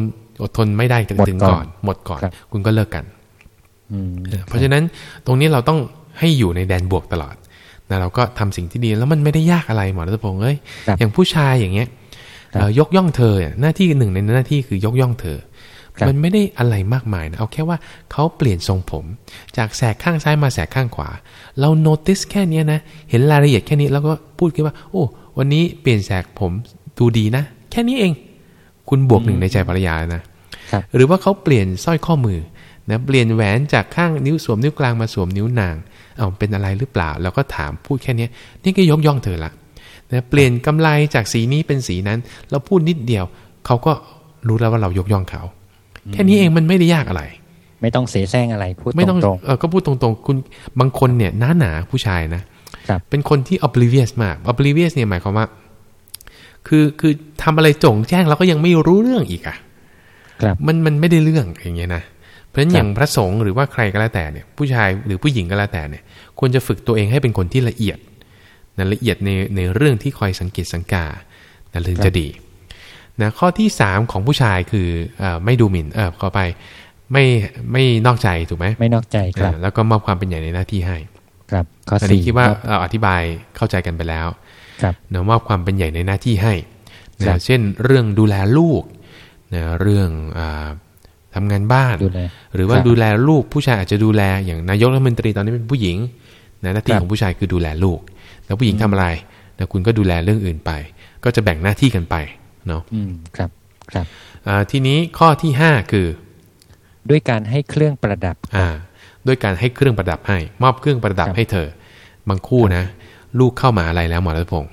อดทนไม่ได้ถึงหมดถึงก่ก่ออนนหมดก่อนครับคุณก็เลิกกันอืมเพราะฉะนั้นตรงนี้เราต้องให้อยู่ในแดนบวกตลอดนะเราก็ทำสิ่งที่ดีแล้วมันไม่ได้ยากอะไรหมอรัตพงศ์เอ้ยครับอย่างผู้ชายอย่างเงี้ยครับเอ่อยกย่องเธอเนี่ยหน้าที่หนึ่งในหน้าที่คือยกย่องเธอครับมันไม่ได้อะไรมากมายนะเอาแค่ว่าเขาเปลี่ยนทรงผม จากแสกข้างซ้ายมาแสกข้างขวา เราโน้ติสแค่เนี้ยนะ เห็นรายละเอียดแค่นี้แล้วก็พูดแค่ว่า โอ้ วันนี้เปลี่ยนแสกผมดูดีนะ แค่นี้เอง คุณบวกหนึ่งในใจภรรยาแล้วนะครับหรือว่าเขาเปลี่ยนสร้อยข้อมือนะเปลี่ยนแหวนจากข้างนิ้วสวมนิ้วกลางมาสวมนิ้วนางเอาเป็นอะไรหรือเปล่าแล้วก็ถามพูดแค่เนี้ยนี่ก็ยกย่องเธอละนะเปลี่ยนกำไรจากสีนี้เป็นสีนั้น เราพูดนิดเดียว เขาก็รู้แล้วว่าเรายกย่องเขา แค่นี้เองมันไม่ได้ยากอะไร ไม่ต้องเสแสร้งอะไรพูดไม่ต้องตรงเออก็พูดตรงๆ คุณบางคนเนี่ยหน้าหนาผู้ชายนะครับ เป็นคนที่ oblivious มาก oblivious เนี่ยหมายความว่า คือคือทำอะไรจงแจ้งแล้วก็ยังไม่รู้เรื่องอีกอะๆครับมันมันไม่ได้เรื่องอย่างเงี้ยนะเพราะฉะนั้นครับอย่างพระสงฆ์หรือว่าใครก็แล้วแต่เนี่ย ผู้ชายหรือผู้หญิงก็แล้วแต่เนี่ยควรจะฝึกตัวเองให้เป็นคนที่ละเอียดนะละเอียดในในเรื่องที่คอยสังเกตสังกานะถึงจะดีนะข้อที่สามของผู้ชายคือเออไม่ดูหมิ่นเออขอไปไม่ไม่นอกใจถูกไหมไม่นอกใจครับอ่าแล้วก็มอบความเป็นใหญ่ในหน้าที่ให้ ครับข้ออันสี่นี้คิดว่าครับเราอธิบายเข้าใจกันไปแล้วครับนะมอบความเป็นใหญ่ในหน้าที่ให้ครันะบเช่น เรื่องดูแลลูกนะเรื่องอาทำงานบ้านดูแลหรือว่าครับดูแลลูกผู้ชายอาจจะดูแลอย่างนายกรัฐมนตรีตอนนี้เป็นผู้หญิงนะหน้าที่ครับของผู้ชายคือดูแลลูก แล้วผู้หญิงทำอะไรนะคุณก็ดูแลเรื่องอื่นไป ก็จะแบ่งหน้าที่กันไปเนาะอืมครับครับอ่าทีนี้ข้อที่ห้าคือ ด้วยการให้เครื่องประดับอ่า ด้วยการให้เครื่องประดับให้ มอบเครื่องประดับครับให้เธอ บางคู่นะ ลูกเข้ามหาอะไรแล้วหมอรัตพงศ์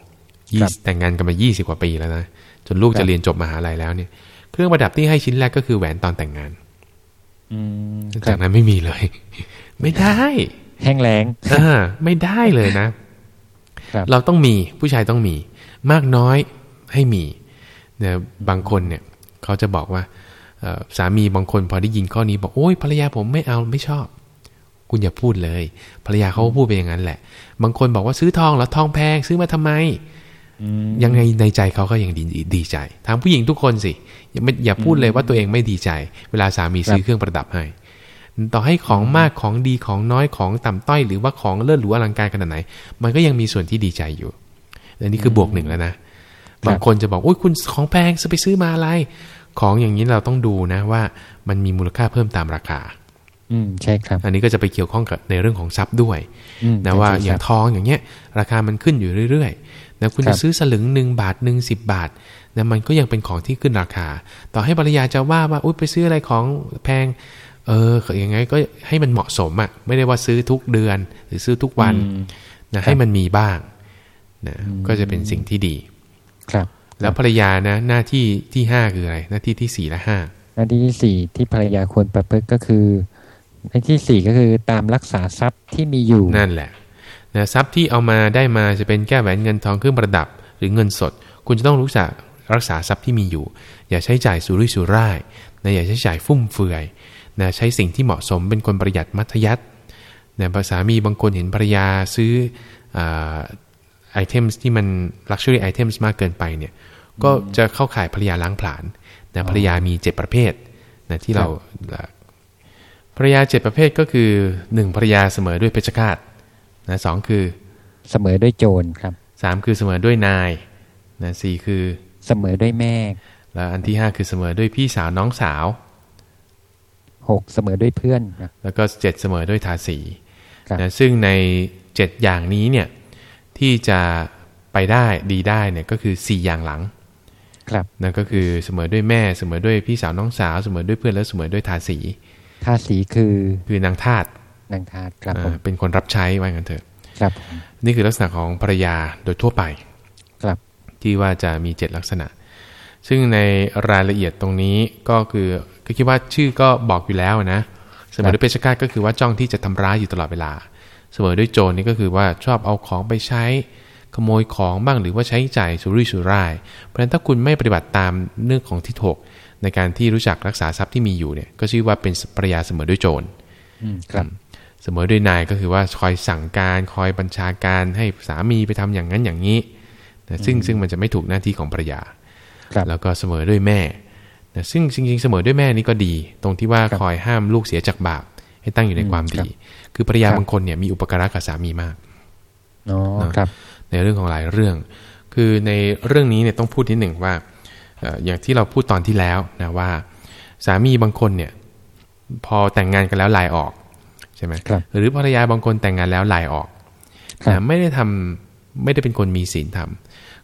ยี่ครับแต่งงานกันมายี่สิบกว่าปีแล้วนะจนลูกครัจะบเรียนจบมหาลัยแล้วเนี่ย เครื่องประดับที่ให้ชิ้นแรกก็คือแหวนตอนแต่งงานอืมคจารักบนั้นไม่มีเลย ไม่ได้ แห้งแล้งอ่าไม่ได้เลยนะครับเราต้องมีผู้ชายต้องมี มากน้อยให้มีเนี่ยบางคนเนี่ย เขาจะบอกว่าเอ่อสามีบางคนพอได้ยินข้อนี้บอกโอ้ยภรรยาผมไม่เอาไม่ชอบ คุณอย่าพูดเลย ภรรยาเขาก็พูดไปอย่างนั้นแหละ บางคนบอกว่าซื้อทองแล้วทองแพงซื้อมาทำไมอืมยังไงในใจเขาก็ยังดีดีใจถามผู้หญิงทุกคนสิอย่าไม่อย่าพูดเลยว่าตัวเองไม่ดีใจ เวลาสามีซื้อเครื่องประดับให้ ต่อให้ของมากของดีของน้อยของต่ำต้อยหรือว่าของเลิศหรูอลังการขนาดไหน มันก็ยังมีส่วนที่ดีใจอยู่อันนี้คือบวกหนึ่งแล้วนะบางคนจะบอกโอ้ยคุณของแพงจะไปซื้อมาอะไร ของอย่างนี้เราต้องดูนะว่า มันมีมูลค่าเพิ่มตามราคา อืมใช่ครับ อันนี้ก็จะไปเกี่ยวข้องกับในเรื่องของทรัพย์ด้วยอืมนะว่าใช่อย่างครับทองอย่างเงี้ย ราคามันขึ้นอยู่เรื่อยๆนะคุณครัจะบซื้อสลึงหนึ่งบาทหนึ่งสิบบาทนะมันก็ยังเป็นของที่ขึ้นราคา ต่อให้ภรรยาจะว่าว่าอุ้ยไปซื้ออะไรของแพงเออยังไงก็ให้มันเหมาะสมอะ่ะไม่ได้ว่าซื้อทุกเดือนหรือซื้อทุกวันอืมนะให้มันมีบ้างนะก็จะเป็นสิ่งที่ดี ครับ แล้วภรรยานะ หน้าที่ที่ห้าคืออะไรหน้าที่ที่สี่และห้าหน้าที่ที่สี่ที่ภรรยาควรประพฤติก็คือ หน้าที่สี่ก็คือตามรักษาทรัพย์ที่มีอยู่นั่นแหละนะทรัพย์ที่เอามาได้มาจะเป็นแก้วแหวนเงินทองเครื่องประดับ หรือเงินสด คุณจะต้องรู้จักรักษาทรัพย์ที่มีอยู่ อย่าใช้จ่ายสุรุ่ยสุร่ายนะอย่าใช้จ่ายฟุ่มเฟือยนะใช้สิ่งที่เหมาะสมเป็นคนประหยัดมัธยัตินะภาษามีบางคนเห็นภรรยาซื้อไอเทมที่มัน luxury items มากเกินไปเนี่ยก็จะเข้าข่ายภรรยาล้างผลาญนะภรรยามีเจ็ดประเภทนะที่เรา ภรรยาเจ็ดประเภทก็คือหนึ่งภรรยาเสมอด้วยเพชฌฆาตนะสองคือเสมอด้วยโจรครับสามคือเสมอด้วยนายนะสี่คือเสมอด้วยแม่ แล้วอันที่ห้าคือเสมอด้วยพี่สาวน้องสาวหกเสมอด้วยเพื่อนครับแล้วก็เจ็ดเสมอด้วยทาสีครับนะซึ่งในเจ็ดอย่างนี้เนี่ยที่จะไปได้ดีได้เนี่ยก็คือสี่อย่างหลังครับนั่นก็คือเสมอด้วยแม่เสมอด้วยพี่สาวน้องสาว เสมอด้วยเพื่อนและเสมอด้วยทาสี ทาสีคือคือนางทาสนางทาสครับเอ่ผอมเป็นคนรับใช้ไว้กันเถอะ ครับผมนี่คือลักษณะของภรรยาโดยทั่วไป ครับ ที่ว่าจะมีเจ็ดลักษณะ ซึ่งในรายละเอียดตรงนี้ก็คือก็คิดว่าชื่อก็บอกอยู่แล้วนะเสมอด้วยเพชฌฆาตก็คือว่าจ้องที่จะทำร้ายอยู่ตลอดเวลา เสมอด้วยโจรนี่ก็คือว่าชอบเอาของไปใช้ขโมยของบ้างหรือว่าใช้จ่ายสุรุ่ยสุร่าย เพราะฉะนั้นถ้าคุณไม่ปฏิบัติตามเรื่องของที่ถก ในการที่รู้จักรักษาทรัพย์ที่มีอยู่เนี่ยก็ชื่อว่าเป็นภรรยาเสมอด้วยโจรครับ เสมอด้วยนายก็คือว่าคอยสั่งการคอยบัญชาการให้สามีไปทำอย่างนั้นอย่างนี้นะซึ่งซึ่งมันจะไม่ถูกหน้าที่ของภรรยาครับแล้วก็เสมอด้วยแม่นะซึ่งจริงๆเสมอด้วยแม่นี่ก็ดี ตรงที่ว่าครับคอยห้ามลูกเสียจากบาปให้ตั้งอยู่ในความครัดีบคือภรรยาครับบางคนเนี่ยมีอุปการะกับสามีมากอ๋อครับในเรื่องของหลายเรื่อง คือในเรื่องนี้เนี่ยต้องพูดนิดหนึ่งว่าเอ่ออย่างที่เราพูดตอนที่แล้วนะว่า สามีบางคนเนี่ยพอแต่งงานกันแล้วลายออกใช่ไหมครับหรือภรรยาบางคนแต่งงานแล้วลายออกครับนะไม่ได้ทำไม่ได้เป็นคนมีศีลธรรม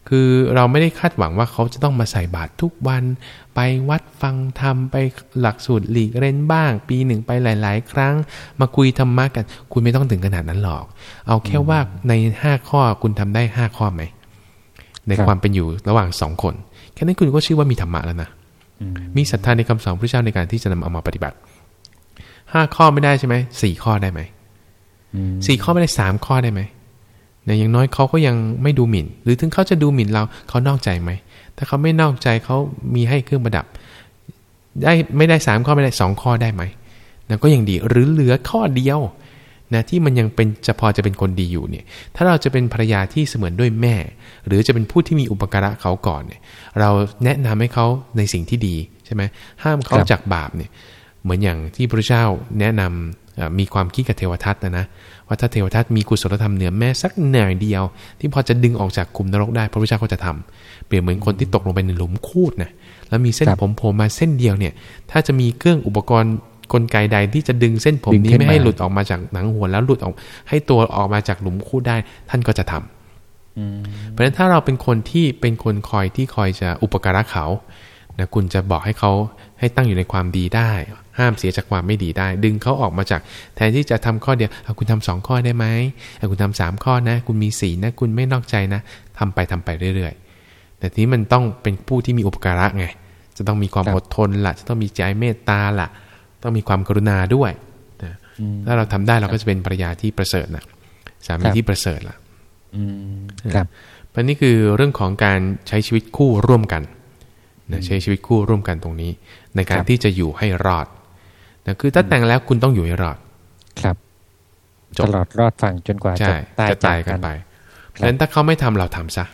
คือเราไม่ได้คาดหวังว่าเขาจะต้องมาใส่บาตรทุกวัน ไปวัดฟังธรรมไปหลักสูตรหลีกเล่นบ้าง ปีหนึ่งไปหลาย ๆ ครั้ง มาคุยธรรมะกัน คุณไม่ต้องถึงขนาดนั้นหรอก เอาแค่ว่าในห้าข้อคุณทำได้ห้าข้อไหมในครับความเป็นอยู่ระหว่างสองคน แค่นั้นคุณก็ชื่อว่ามีธรรมะแล้วนะอืมมีศรัทธาในคำสอนพระเจ้าในการที่จะนำเอามาปฏิบัติห้าข้อไม่ได้ใช่ไหมสี่ข้อได้ไหมอืมสี่ข้อไม่ได้สามข้อได้ไหมเนี่ยอย่างน้อยเขาก็ยังไม่ดูหมิ่น หรือถึงเขาจะดูหมิ่นเราเขานอกใจไหมถ้าเขาไม่นอกใจเขามีให้เครื่องประดับ ได้ไม่ได้สามข้อไม่ได้สองข้อได้ไหมนะก็ยังดีหรือเหลือข้อเดียว นะที่มันยังเป็นจะพอจะเป็นคนดีอยู่เนี่ย ถ้าเราจะเป็นภรรยาที่เสมือนด้วยแม่ หรือจะเป็นผู้ที่มีอุปการะเขาก่อนเนี่ย เราแนะนำให้เขาในสิ่งที่ดีใช่ไหมห้ามเขาครับจากบาปเนี่ย เหมือนอย่างที่พระเจ้าแนะนำเอ่อมีความคิดกับเทวทัตนะนะว่าถ้าเทวทัตมีกุศลธรรมเหนือแม้สักหน่อยเดียว ที่พอจะดึงออกจากคุมนรกได้พระพุทธเจ้าก็จะทำเปรียบเหมือนคนที่ตกลงไปในหลุมคูดนะแล้วมีเส้นครับผมโผล่มาเส้นเดียวเนี่ย ถ้าจะมีเครื่องอุปกรณ์ กลไกใดที่จะดึงเส้นผมดึงนี้ขึ้นไม่ให้มาหลุดออกมาจากหนังหัวแล้วหลุดออก ให้ตัวออกมาจากหลุมคูดได้ ท่านก็จะทำอืมเพราะฉะนั้นถ้าเราเป็นคนที่เป็นคนคอยที่คอยจะอุปการะเขานะคุณจะบอกให้เขาให้ตั้งอยู่ในความดีได้ ห้ามเสียจากความไม่ดีได้ ดึงเขาออกมาจาก แทนที่จะทำข้อเดียวเอาคุณทำสองข้อได้ไหมเอาคุณทำสามข้อนะ คุณมีสีนะ คุณไม่นอกใจนะทำไปทำไปเรื่อยๆ แต่ทีนี้มันต้องเป็นผู้ที่มีอุปการะไง จะต้องมีความครับอดทนละจะต้องมีใจเมตตาละ ต้องมีความกรุณาด้วยนะอืมถ้าเราทำได้เราก็จะเป็นภรรยาที่ประเสริฐนะสามีครับที่ประเสริฐละอืมครับเพราะนี่คือเรื่องของการใช้ชีวิตคู่ร่วมกันนะใช้ชีวิตคู่ร่วมกันตรงนี้ ในการครับที่จะอยู่ให้รอดนะคือถ้าแต่งแล้วคุณต้องอยู่ให้รอด ครับจบตลอดรอดฝั่งจนกว่าใช่จะตายจะตายจกันไปคเพรับราะฉะนั้นถ้าเขาไม่ทำเราทำซะ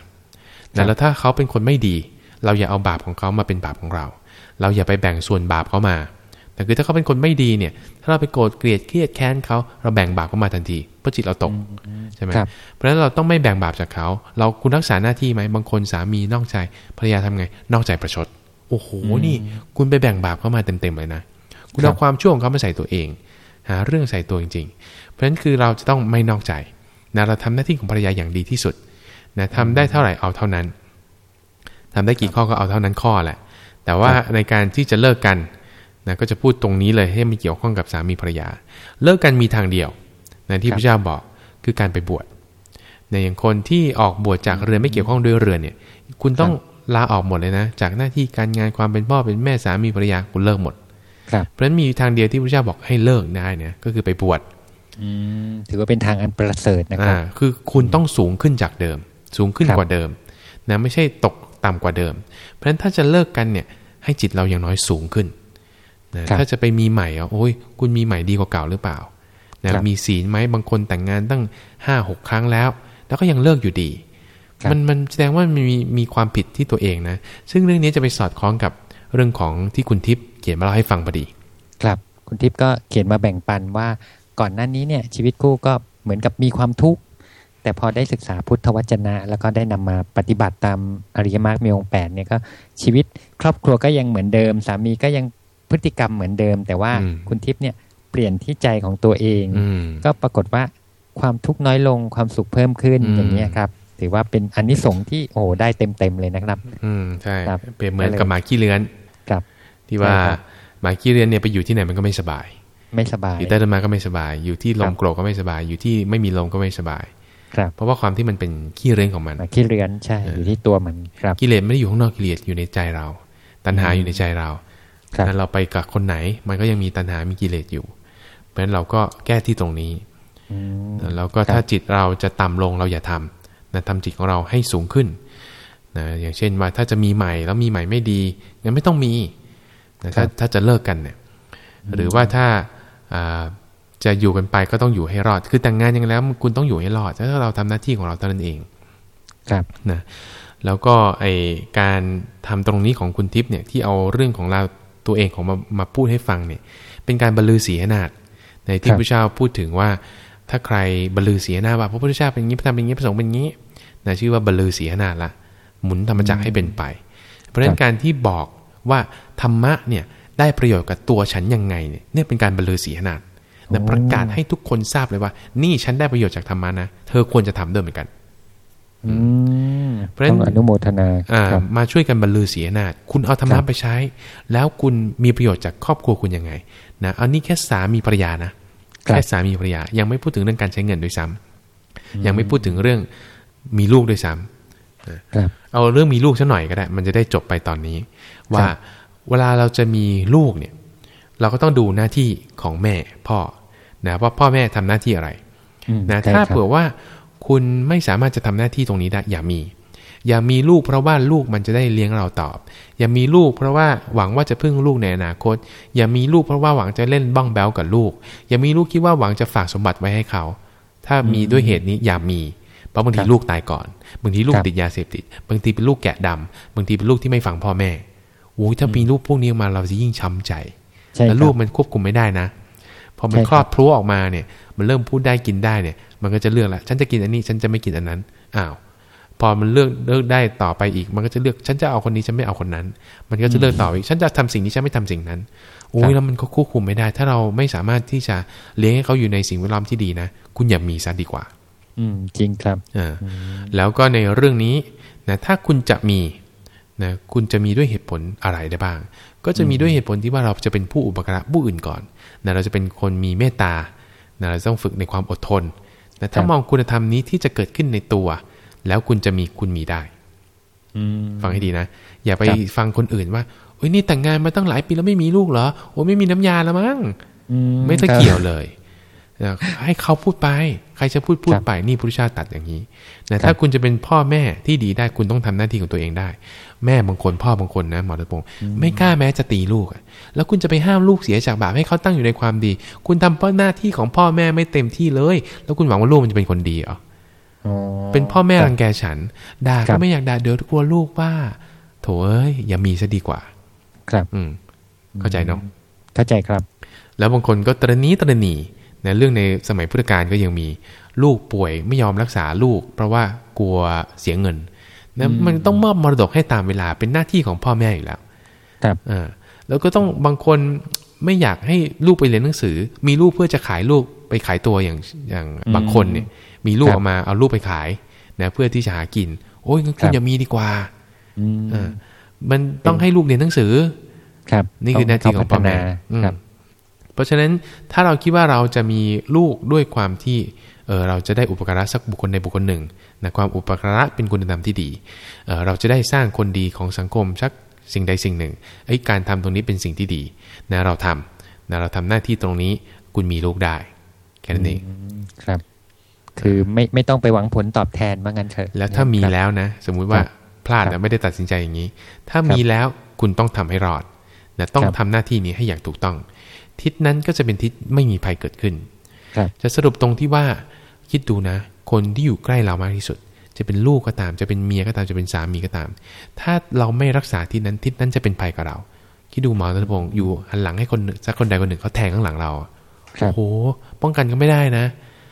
ครันะบแล้วถ้าเขาเป็นคนไม่ดี เราอย่าเอาบาปของเขามาเป็นบาปของเรา เราอย่าไปแบ่งส่วนบาปเขามา แต่คือถ้าเขาเป็นคนไม่ดีเนี่ย ถ้าเราไปโกรธเกลียดเครียดแค้นเขาเราแบ่งบาปเขามาทันทีเพราะจิตเราตกใช่ไหมครับเพราะฉะนั้นเราต้องไม่แบ่งบาปจากเขา เราคุณรักษาหน้าที่ไหมบางคนสามีนอกใจภรรยาทำไง นอกใจประชด โอ้โหนี่ คุณไปแบ่งบาปเข้ามาเต็มๆเลยนะคุณครัเอาบความชั่วของเขามาใส่ตัวเอง หาเรื่องใส่ตัวจริงๆ เพราะฉะนั้นคือเราจะต้องไม่นอกใจนะเราทำหน้าที่ของภรรยาอย่างดีที่สุดนะทำได้เท่าไหร่เอาเท่านั้นทำได้กี่ข้อก็เอาเท่านั้นข้อแหละ แต่ว่าในการที่จะเลิกกัน นะก็จะพูดตรงนี้เลยให้ไม่เกี่ยวข้องกับสามีภรรยา เลิกกันมีทางเดียวนะที่ครับพระเจ้าบอกคือการไปบวชในอย่างคนที่ออกบวชจากเรือนไม่เกี่ยวข้องด้วยเรือนเนี่ย คุณต้องลาออกหมดเลยนะ จากหน้าที่การงานความเป็นพ่อเป็นแม่สามีภรรยาคุณเลิกหมดครับเพราะฉะนั้นมีทางเดียวที่พระเจ้าบอกให้เลิกได้เนี่ยก็คือไปบวชอืมถือว่าเป็นทางอันประเสริฐนะครับอ่าคือคุณต้องสูงขึ้นจากเดิม สูงขึ้นครับกว่าเดิมนะไม่ใช่ตกต่ำกว่าเดิม เพราะฉะนั้นถ้าจะเลิกกันเนี่ยให้จิตเราอย่างน้อยสูงขึ้น นะครับถ้าจะไปมีใหม่อะโอ้ยคุณมีใหม่ดีกว่าเก่าหรือเปล่านะครับมีศีลไหมบางคนแต่งงานตั้งห้าหกครั้งแล้ว แล้วก็ยังเลิกอยู่ดีครับมันมันแสดงว่ามันมีมีความผิดที่ตัวเองนะ ซึ่งเรื่องนี้จะไปสอดคล้องกับเรื่องของที่คุณทิพย์เขียนมาเล่าให้ฟังพอดี ครับ คุณทิพย์ก็เขียนมาแบ่งปันว่าก่อนหน้านี้เนี่ยชีวิตคู่ก็เหมือนกับมีความทุกข์แต่พอได้ศึกษาพุทธวจนะ แล้วก็ได้นำมาปฏิบัติตามอริยมรรคมีองค์แปดเนี่ยก็ชีวิตครอบครัวก็ยังเหมือนเดิม สามีก็ยัง พฤติกรรมเหมือนเดิม แต่ว่าอืมคุณทิพย์เนี่ยเปลี่ยนที่ใจของตัวเองอืมก็ปรากฏว่าความทุกข์น้อยลงความสุขเพิ่มขึ้นอืมอย่างนี้ยครับถือว่าเป็นอันนิสงส์ที่โอ้โหได้เต็มๆเลยนะครับ อืมใช่ครับเปรียบเหมือนกับหมาขี้เลื้อนครับ ที่ว่าใช่ครับหมาขี้เลื้อนเนี่ยไปอยู่ที่ไหนมันก็ไม่สบาย ไม่สบายอยู่ใต้ต้นไม้ก็ไม่สบาย อยู่ที่ลครัมบโกรกก็ไม่สบาย อยู่ที่ไม่มีลมก็ไม่สบาย ครับ เพราะว่าความที่มันเป็นขี้เลื้อนของมันหมาขี้เรือนใช่อยู่ที่ตัวมันครับกิเลสไม่ได้อยู่ข้างนอกกิเลสอยู่ในใจเรา ตัณหาอยู่ในใจเราครับ นั้นเราไปกับคนไหน มันก็ยังมีตัณหา มีกิเลสอยู่ เพราะฉะนั้นเราก็แก้ที่ตรงนี้อืมแล้วก็ครับถ้าจิตเราจะต่ำลงเราอย่าทำนะทำจิตของเราให้สูงขึ้นนะอย่างเช่นว่าถ้าจะมีใหม่แล้วมีใหม่ไม่ดีงั้นไม่ต้องมีนะถ้าถ้าจะเลิกกันเนี่ย หรือว่าถ้าอ่าจะอยู่กันไปก็ต้องอยู่ให้รอด คือแต่งงานยังไงแล้ว คุณต้องอยู่ให้รอดถ้าเราทำหน้าที่ของเราเท่านั้นเอง ครับนะแล้วก็ไอการทำตรงนี้ของคุณทิพย์เนี่ยที่เอาเรื่องของเรา ตัวเองของมามาพูดให้ฟังเนี่ยเป็นการบรรลือศีหนาฏในที่พระเจ้าพูดถึงว่า ถ้าใครบรรลือศีหนาฏว่าพระพุทธเจ้าเป็นอย่างนี้พระธรรมเป็นอย่างนี้พระสงฆ์เป็นอย่างนี้นะชื่อว่าบรรลือศีหนาฏละหมุนธรรมจักรให้เป็นไป เพราะฉะนั้นการที่บอกว่าธรรมะเนี่ยได้ประโยชน์กับตัวฉันยังไงเนี่ยเนี่ยเป็นการบรรลือศีหนาฏนะประกาศให้ทุกคนทราบเลยว่า นี่ฉันได้ประโยชน์จากธรรมะนะ เธอควรจะทำด้วยเหมือนกัน อืม เพราะฉะนั้นต้องอนุโมทนาอ่าครับมาช่วยกันบรรลือเสียนาฏคุณเอาธรรครัมะบไปใช้ แล้วคุณมีประโยชน์จากครอบครัวคุณยังไงนะอันนี้แค่สามีภรรยานะแค่สามีภรรยา ยังไม่พูดถึงเรื่องการใช้เงินด้วยซ้ำยังไม่พูดถึงเรื่องมีลูกด้วยซ้ำครับเอาเรื่องมีลูกสักหน่อยก็ได้ มันจะได้จบไปตอนนี้ ว่าเวลาเราจะมีลูกเนี่ย เราก็ต้องดูหน้าที่ของแม่พ่อนะว่าพ่อแม่ทำหน้าที่อะไรอืมนะใช่ถ้าครับเผื่อว่าคุณไม่สามารถจะทำหน้าที่ตรงนี้ได้อย่ามี อย่ามีลูกเพราะว่าลูกมันจะได้เลี้ยงเราตอบ อย่ามีลูกเพราะว่าหวังว่าจะพึ่งลูกในอนาคต อย่ามีลูกเพราะว่าหวังจะเล่นบ้องแบลกับลูก อย่ามีลูกคิดว่าหวังจะฝากสมบัติไว้ให้เขา ถ้ามีด้วยเหตุนี้อย่ามี เพราะบางทีลูกตายก่อน บางทีลูกติดยาเสพติด บางทีเป็นลูกแกะดำบางทีเป็นลูกที่ไม่ฟังพ่อแม่โอ้ยถ้ามีลูกพวกนี้มาเราจะยิ่งช้ำใจใช่แล้วคลูรักบมันควบคุมไม่ได้นะ พอมันใช่ครับคลอดพลุออกมาเนี่ย มันเริ่มพูดได้กินได้เนี่ย มันก็จะเลือกละฉันจะกินอันนี้ฉันจะไม่กินอันนั้นอ้าว พอมันเลือกเลือกได้ต่อไปอีก มันก็จะเลือกฉันจะเอาคนนี้ฉันไม่เอาคนนั้น มันก็จะเลือกต่ออีกฉันจะทำสิ่งนี้ฉันไม่ทำสิ่งนั้นโอ้ครัยบแล้วมันก็ควบคุมไม่ได้ ถ้าเราไม่สามารถที่จะเลี้ยงให้เขาอยู่ในสิ่งแวดล้อมที่ดีนะคุณอย่ามีซะดีกว่า อืมจริงครับอ่าแล้วก็ในเรื่องนี้นะถ้าคุณจะมีนะคุณจะมีด้วยเหตุผลอะไรได้บ้าง ก็จะมีด้วยเหตุผลที่ว่าเราจะเป็นผู้อุปการะผู้อื่นก่อนนะเราจะเป็นคนมีเมตตานะเราต้องฝึกในความอดทนนะถ้าครับมองคุณธรรมนี้ที่จะเกิดขึ้นในตัว แล้วคุณจะมีคุณมีได้อืมฟังให้ดีนะ อย่าไปครับฟังคนอื่นว่าโอ้ยนี่แต่งงานมาตั้งหลายปีแล้วไม่มีลูกเหรอโอ้ไม่มีน้ำยาแล้วมั้งอืไม่ต้องครับเกี่ยวเลยนะให้เขาพูดไป ใครจะพูดพูดครับไปนี่พระพุทธเจ้าตัดอย่างนี้นะถ้าคุณจะเป็นพ่อแม่ที่ดีได้คุณต้องทำหน้าที่ของตัวเองได้ แม่บางคนพ่อบางคนนะหมอตะพงศ์ไม่กล้าแม้จะตีลูกอะแล้วคุณจะไปห้ามลูกเสียจากบาปให้เขาตั้งอยู่ในความดี คุณทำเพราะหน้าที่ของพ่อแม่ไม่เต็มที่เลย แล้วคุณหวังว่าลูกมันจะเป็นคนดีเหรออ๋อ เป็นพ่อแม่ครับรังแกฉัน ด่าครัก็บไม่อยากด่าเดี๋ยวกลัวลูกว่า โถเอ้ยอย่ามีซะดีกว่า ครับ อืมเข้าใจเนาะเข้าใจครับ แล้วบางคนก็ตระหนี้ตระหนีนะเรื่องในสมัยพุทธกาลก็ยังมีลูกป่วยไม่ยอมรักษาลูก เพราะว่ากลัวเสียเงินนะมันต้องมอบมรดกให้ตามเวลาเป็นหน้าที่ของพ่อแม่อยู่แล้ว ครับอ่าแล้วก็ต้องบางคนไม่อยากให้ลูกไปเรียนหนังสือ มีลูกเพื่อจะขายลูกไปขายตัวอย่างอย่างบางคนเนี่ย มีลูกครับออกมาเอาลูกไปขายนะเพื่อที่จะหากิน โอ้ยงั้นคุณครับอย่ามีดีกว่าอืมอ่ามันต้องให้ลูกเรียนหนังสือ ครับ นี่คือหน้าที่ของพ่อแม่ต้พัฒนาอืมครับ เพราะฉะนั้นถ้าเราคิดว่าเราจะมีลูกด้วยความที่เออเราจะได้อุปการะสักบุคคลในบุคคลหนึ่งนะความอุปการะเป็นคุณธรรมที่ดีเออเราจะได้สร้างคนดีของสังคมสักสิ่งใดสิ่งหนึ่งไอ้การทำตรงนี้เป็นสิ่งที่ดีนะเราทำนะเราทำหน้าที่ตรงนี้คุณมีลูกได้ แค่นั้นเองครับ คือไม่ไม่ต้องไปหวังผลตอบแทนว่างั้นเถอะแล้วถ้ามีครับแล้วนะ สมมุติว่าครับพลาดครันะบไม่ได้ตัดสินใจอย่างนี้ ถ้ามีแล้วคุณต้องทำให้รอดนะต้องครับทำหน้าที่นี้ให้อย่างถูกต้อง ทิศนั้นก็จะเป็นทิศไม่มีภัยเกิดขึ้นครับจะสรุปตรงที่ว่าคิดดูนะ คนที่อยู่ใกล้เรามากที่สุด จะเป็นลูกก็ตาม จะเป็นเมียก็ตามจะเป็นสามีก็ตาม ถ้าเราไม่รักษาทิศนั้นทิศนั้นจะเป็นภัยกับเราคิดดูหมอรัตพงศ์อยู่หันหลังให้คนหนึ่งสักคนใดคนหนึ่งเขาแทงข้างหลังเราครับโอ้โหป้องกันก็ไม่ได้นะ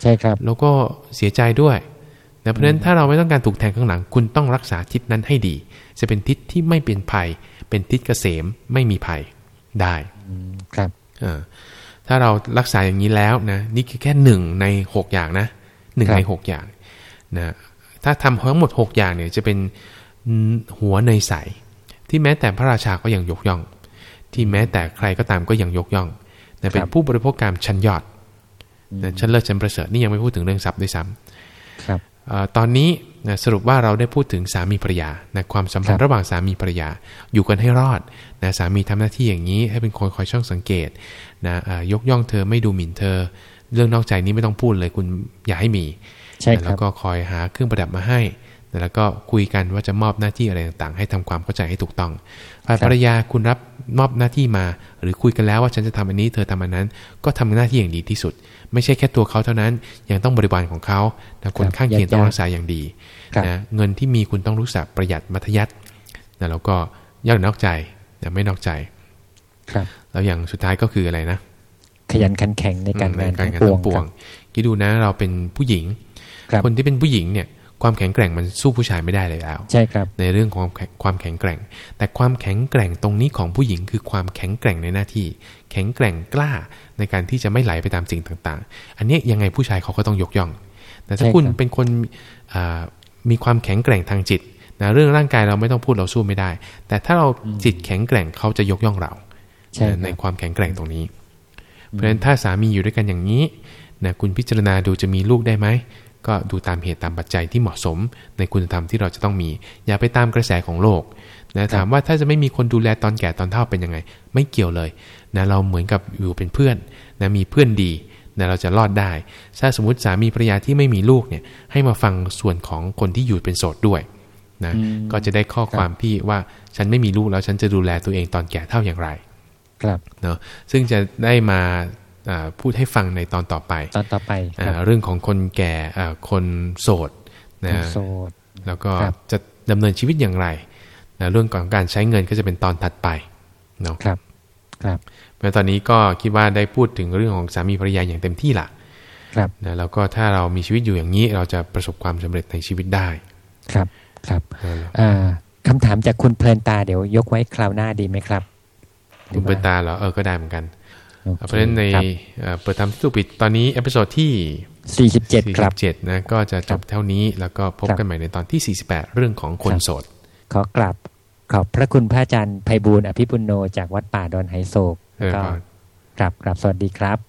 ใช่ครับ แล้วก็เสียใจด้วยนะเพราะฉะนั้นถ้าเราไม่ต้องการถูกแทงข้างหลัง คุณต้องรักษาทิศนั้นให้ดี จะเป็นทิศที่ไม่เป็นภัย เป็นทิศเกษมไม่มีภัยได้ครับเออถ้าเรารักษาอย่างนี้แล้วนะนี่คือแค่หนึ่งในหกอย่างนะหนึ่งครับในหกอย่างนะถ้าทำทั้งหมดหกอย่างเนี่ยจะเป็นหัวเนยใสที่แม้แต่พระราชาก็ยังยกย่อง ที่แม้แต่ใครก็ตามก็ยังยกย่องนะเป็นผู้บริโภคกรรมชั้นยอดนะ ชั้นเลิศชั้นประเสริฐนี่ยังไม่พูดถึงเรื่องทรัพย์ด้วยซ้ำครับเออตอนนี้นะสรุปว่าเราได้พูดถึงสามีภรรยานะความสัมพันครัธ์บระหว่างสามีภรรยา อยู่กันให้รอดนะสามีทำหน้าที่อย่างนี้ ให้เป็นคนคอยช่องสังเกตนะเอ่อยกย่องเธอไม่ดูหมิ่นเธอ เรื่องนอกใจนี้ไม่ต้องพูดเลยคุณอย่าให้มีใช่คแล้รัวบก็คอยหาเครื่องประดับมาให้นะแล้วก็คุยกันว่าจะมอบหน้าที่อะไรต่างๆ ให้ทำความเข้าใจให้ถูกต้องฝ่ายครับภรรยาคุณรับ มอบหน้าที่มา หรือคุยกันแล้วว่าฉันจะทำอันนี้เธอทำอันนั้น ก็ทำหน้าที่อย่างดีที่สุด ไม่ใช่แค่ตัวเขาเท่านั้น ยังต้องบริบาลของเขานะคนข้างเคียงต้องรักษาอย่างดีนะเงินที่มีคุณต้องรู้จักประหยัดมัธยัตินะแล้วก็ย่านอกใจนะไม่นอกใจ ครับ แล้วอย่างสุดท้ายก็คืออะไรนะ ขยันขันแข็งในการงานการทั้งางนปวทั้งงปวง คิดดูนะเราเป็นผู้หญิงครับคนที่เป็นผู้หญิงเนี่ย ความแข็งแกร่งมันสู้ผู้ชายไม่ได้เลยแล้ว ใช่ครับ ในเรื่องของความแข็งแกร่ง แต่ความแข็งแกร่งตรงนี้ของผู้หญิงคือความแข็งแกร่งในหน้าที่ แข็งแกร่งกล้าในการที่จะไม่ไหลไปตามสิ่งต่างๆ อันนี้ยังไงผู้ชายเขาก็ต้องยกย่อง แต่ถ้าใช่ครับคุณเป็นคนอ่ามีความแข็งแกร่งทางจิตนะเรื่องร่างกายเราไม่ต้องพูดเราสู้ไม่ได้ แต่ถ้าเราจิตแข็งแกร่งเขาจะยกย่องเราใช่คในรับความแข็งแกร่งตรงนี้ เพราะฉะนั้นถ้าสามีอยู่ด้วยกันอย่างนี้นะคุณพิจารณาดูจะมีลูกได้ไหม ก็ดูตามเหตุตามปัจจัยที่เหมาะสมในคุณธรรมที่เราจะต้องมี อย่าไปตามกระแสของโลกนะถามว่าถ้าจะไม่มีคนดูแลตอนแก่ตอนเฒ่าเป็นยังไง ไม่เกี่ยวเลยนะเราเหมือนกับอยู่เป็นเพื่อนนะมีเพื่อนดีนะเราจะรอดได้ ถ้าสมมติสามีภรรยาที่ไม่มีลูกเนี่ยให้มาฟังส่วนของคนที่อยู่เป็นโสดด้วยนะอืมก็จะได้ข้อความที่ว่าฉันไม่มีลูกแล้วฉันจะดูแลตัวเองตอนแก่เท่าอย่างไรครับเนาะซึ่งจะได้มาอ่า พูดให้ฟังในตอนต่อไป ตอนต่อไปคอ่ารับเรื่องของคนแก่อ่าคนโสดนะโสดแล้วก็ครับจะดำเนินชีวิตอย่างไรนะเรื่องของการใช้เงินก็จะเป็นตอนถัดไปเนาะครับครับเพราะตอนนี้ก็คิดว่าได้พูดถึงเรื่องของสามีภรรยาอย่างเต็มที่ละครับนะแล้วก็ถ้าเรามีชีวิตอยู่อย่างนี้ เราจะประสบความสำเร็จในชีวิตได้ ครับครับนะอ่าคำถามจากคุณเพลินตาเดี๋ยวยกไว้คราวหน้าดีไหมครับหรืคุอณว่าเปิดตาเหรอเออก็ได้เหมือนกันโอค เพราะฉะนั้นในครับเอ่อเปิดธรรมที่ถูกปิดตอนนี้ episode ที่สี่สิบเจ็ดครับ47นะก็จะจบเท่านี้แล้วก็พบครับกันใหม่ในตอนที่ 48 เรื่องของคนโสด ขอกราบขอบพระคุณพระอาจารย์ไพบูลย์อภิปุณโนจากวัดป่าดอนหายโศกเออก็ก่อนกราบกราบสวัสดีครับ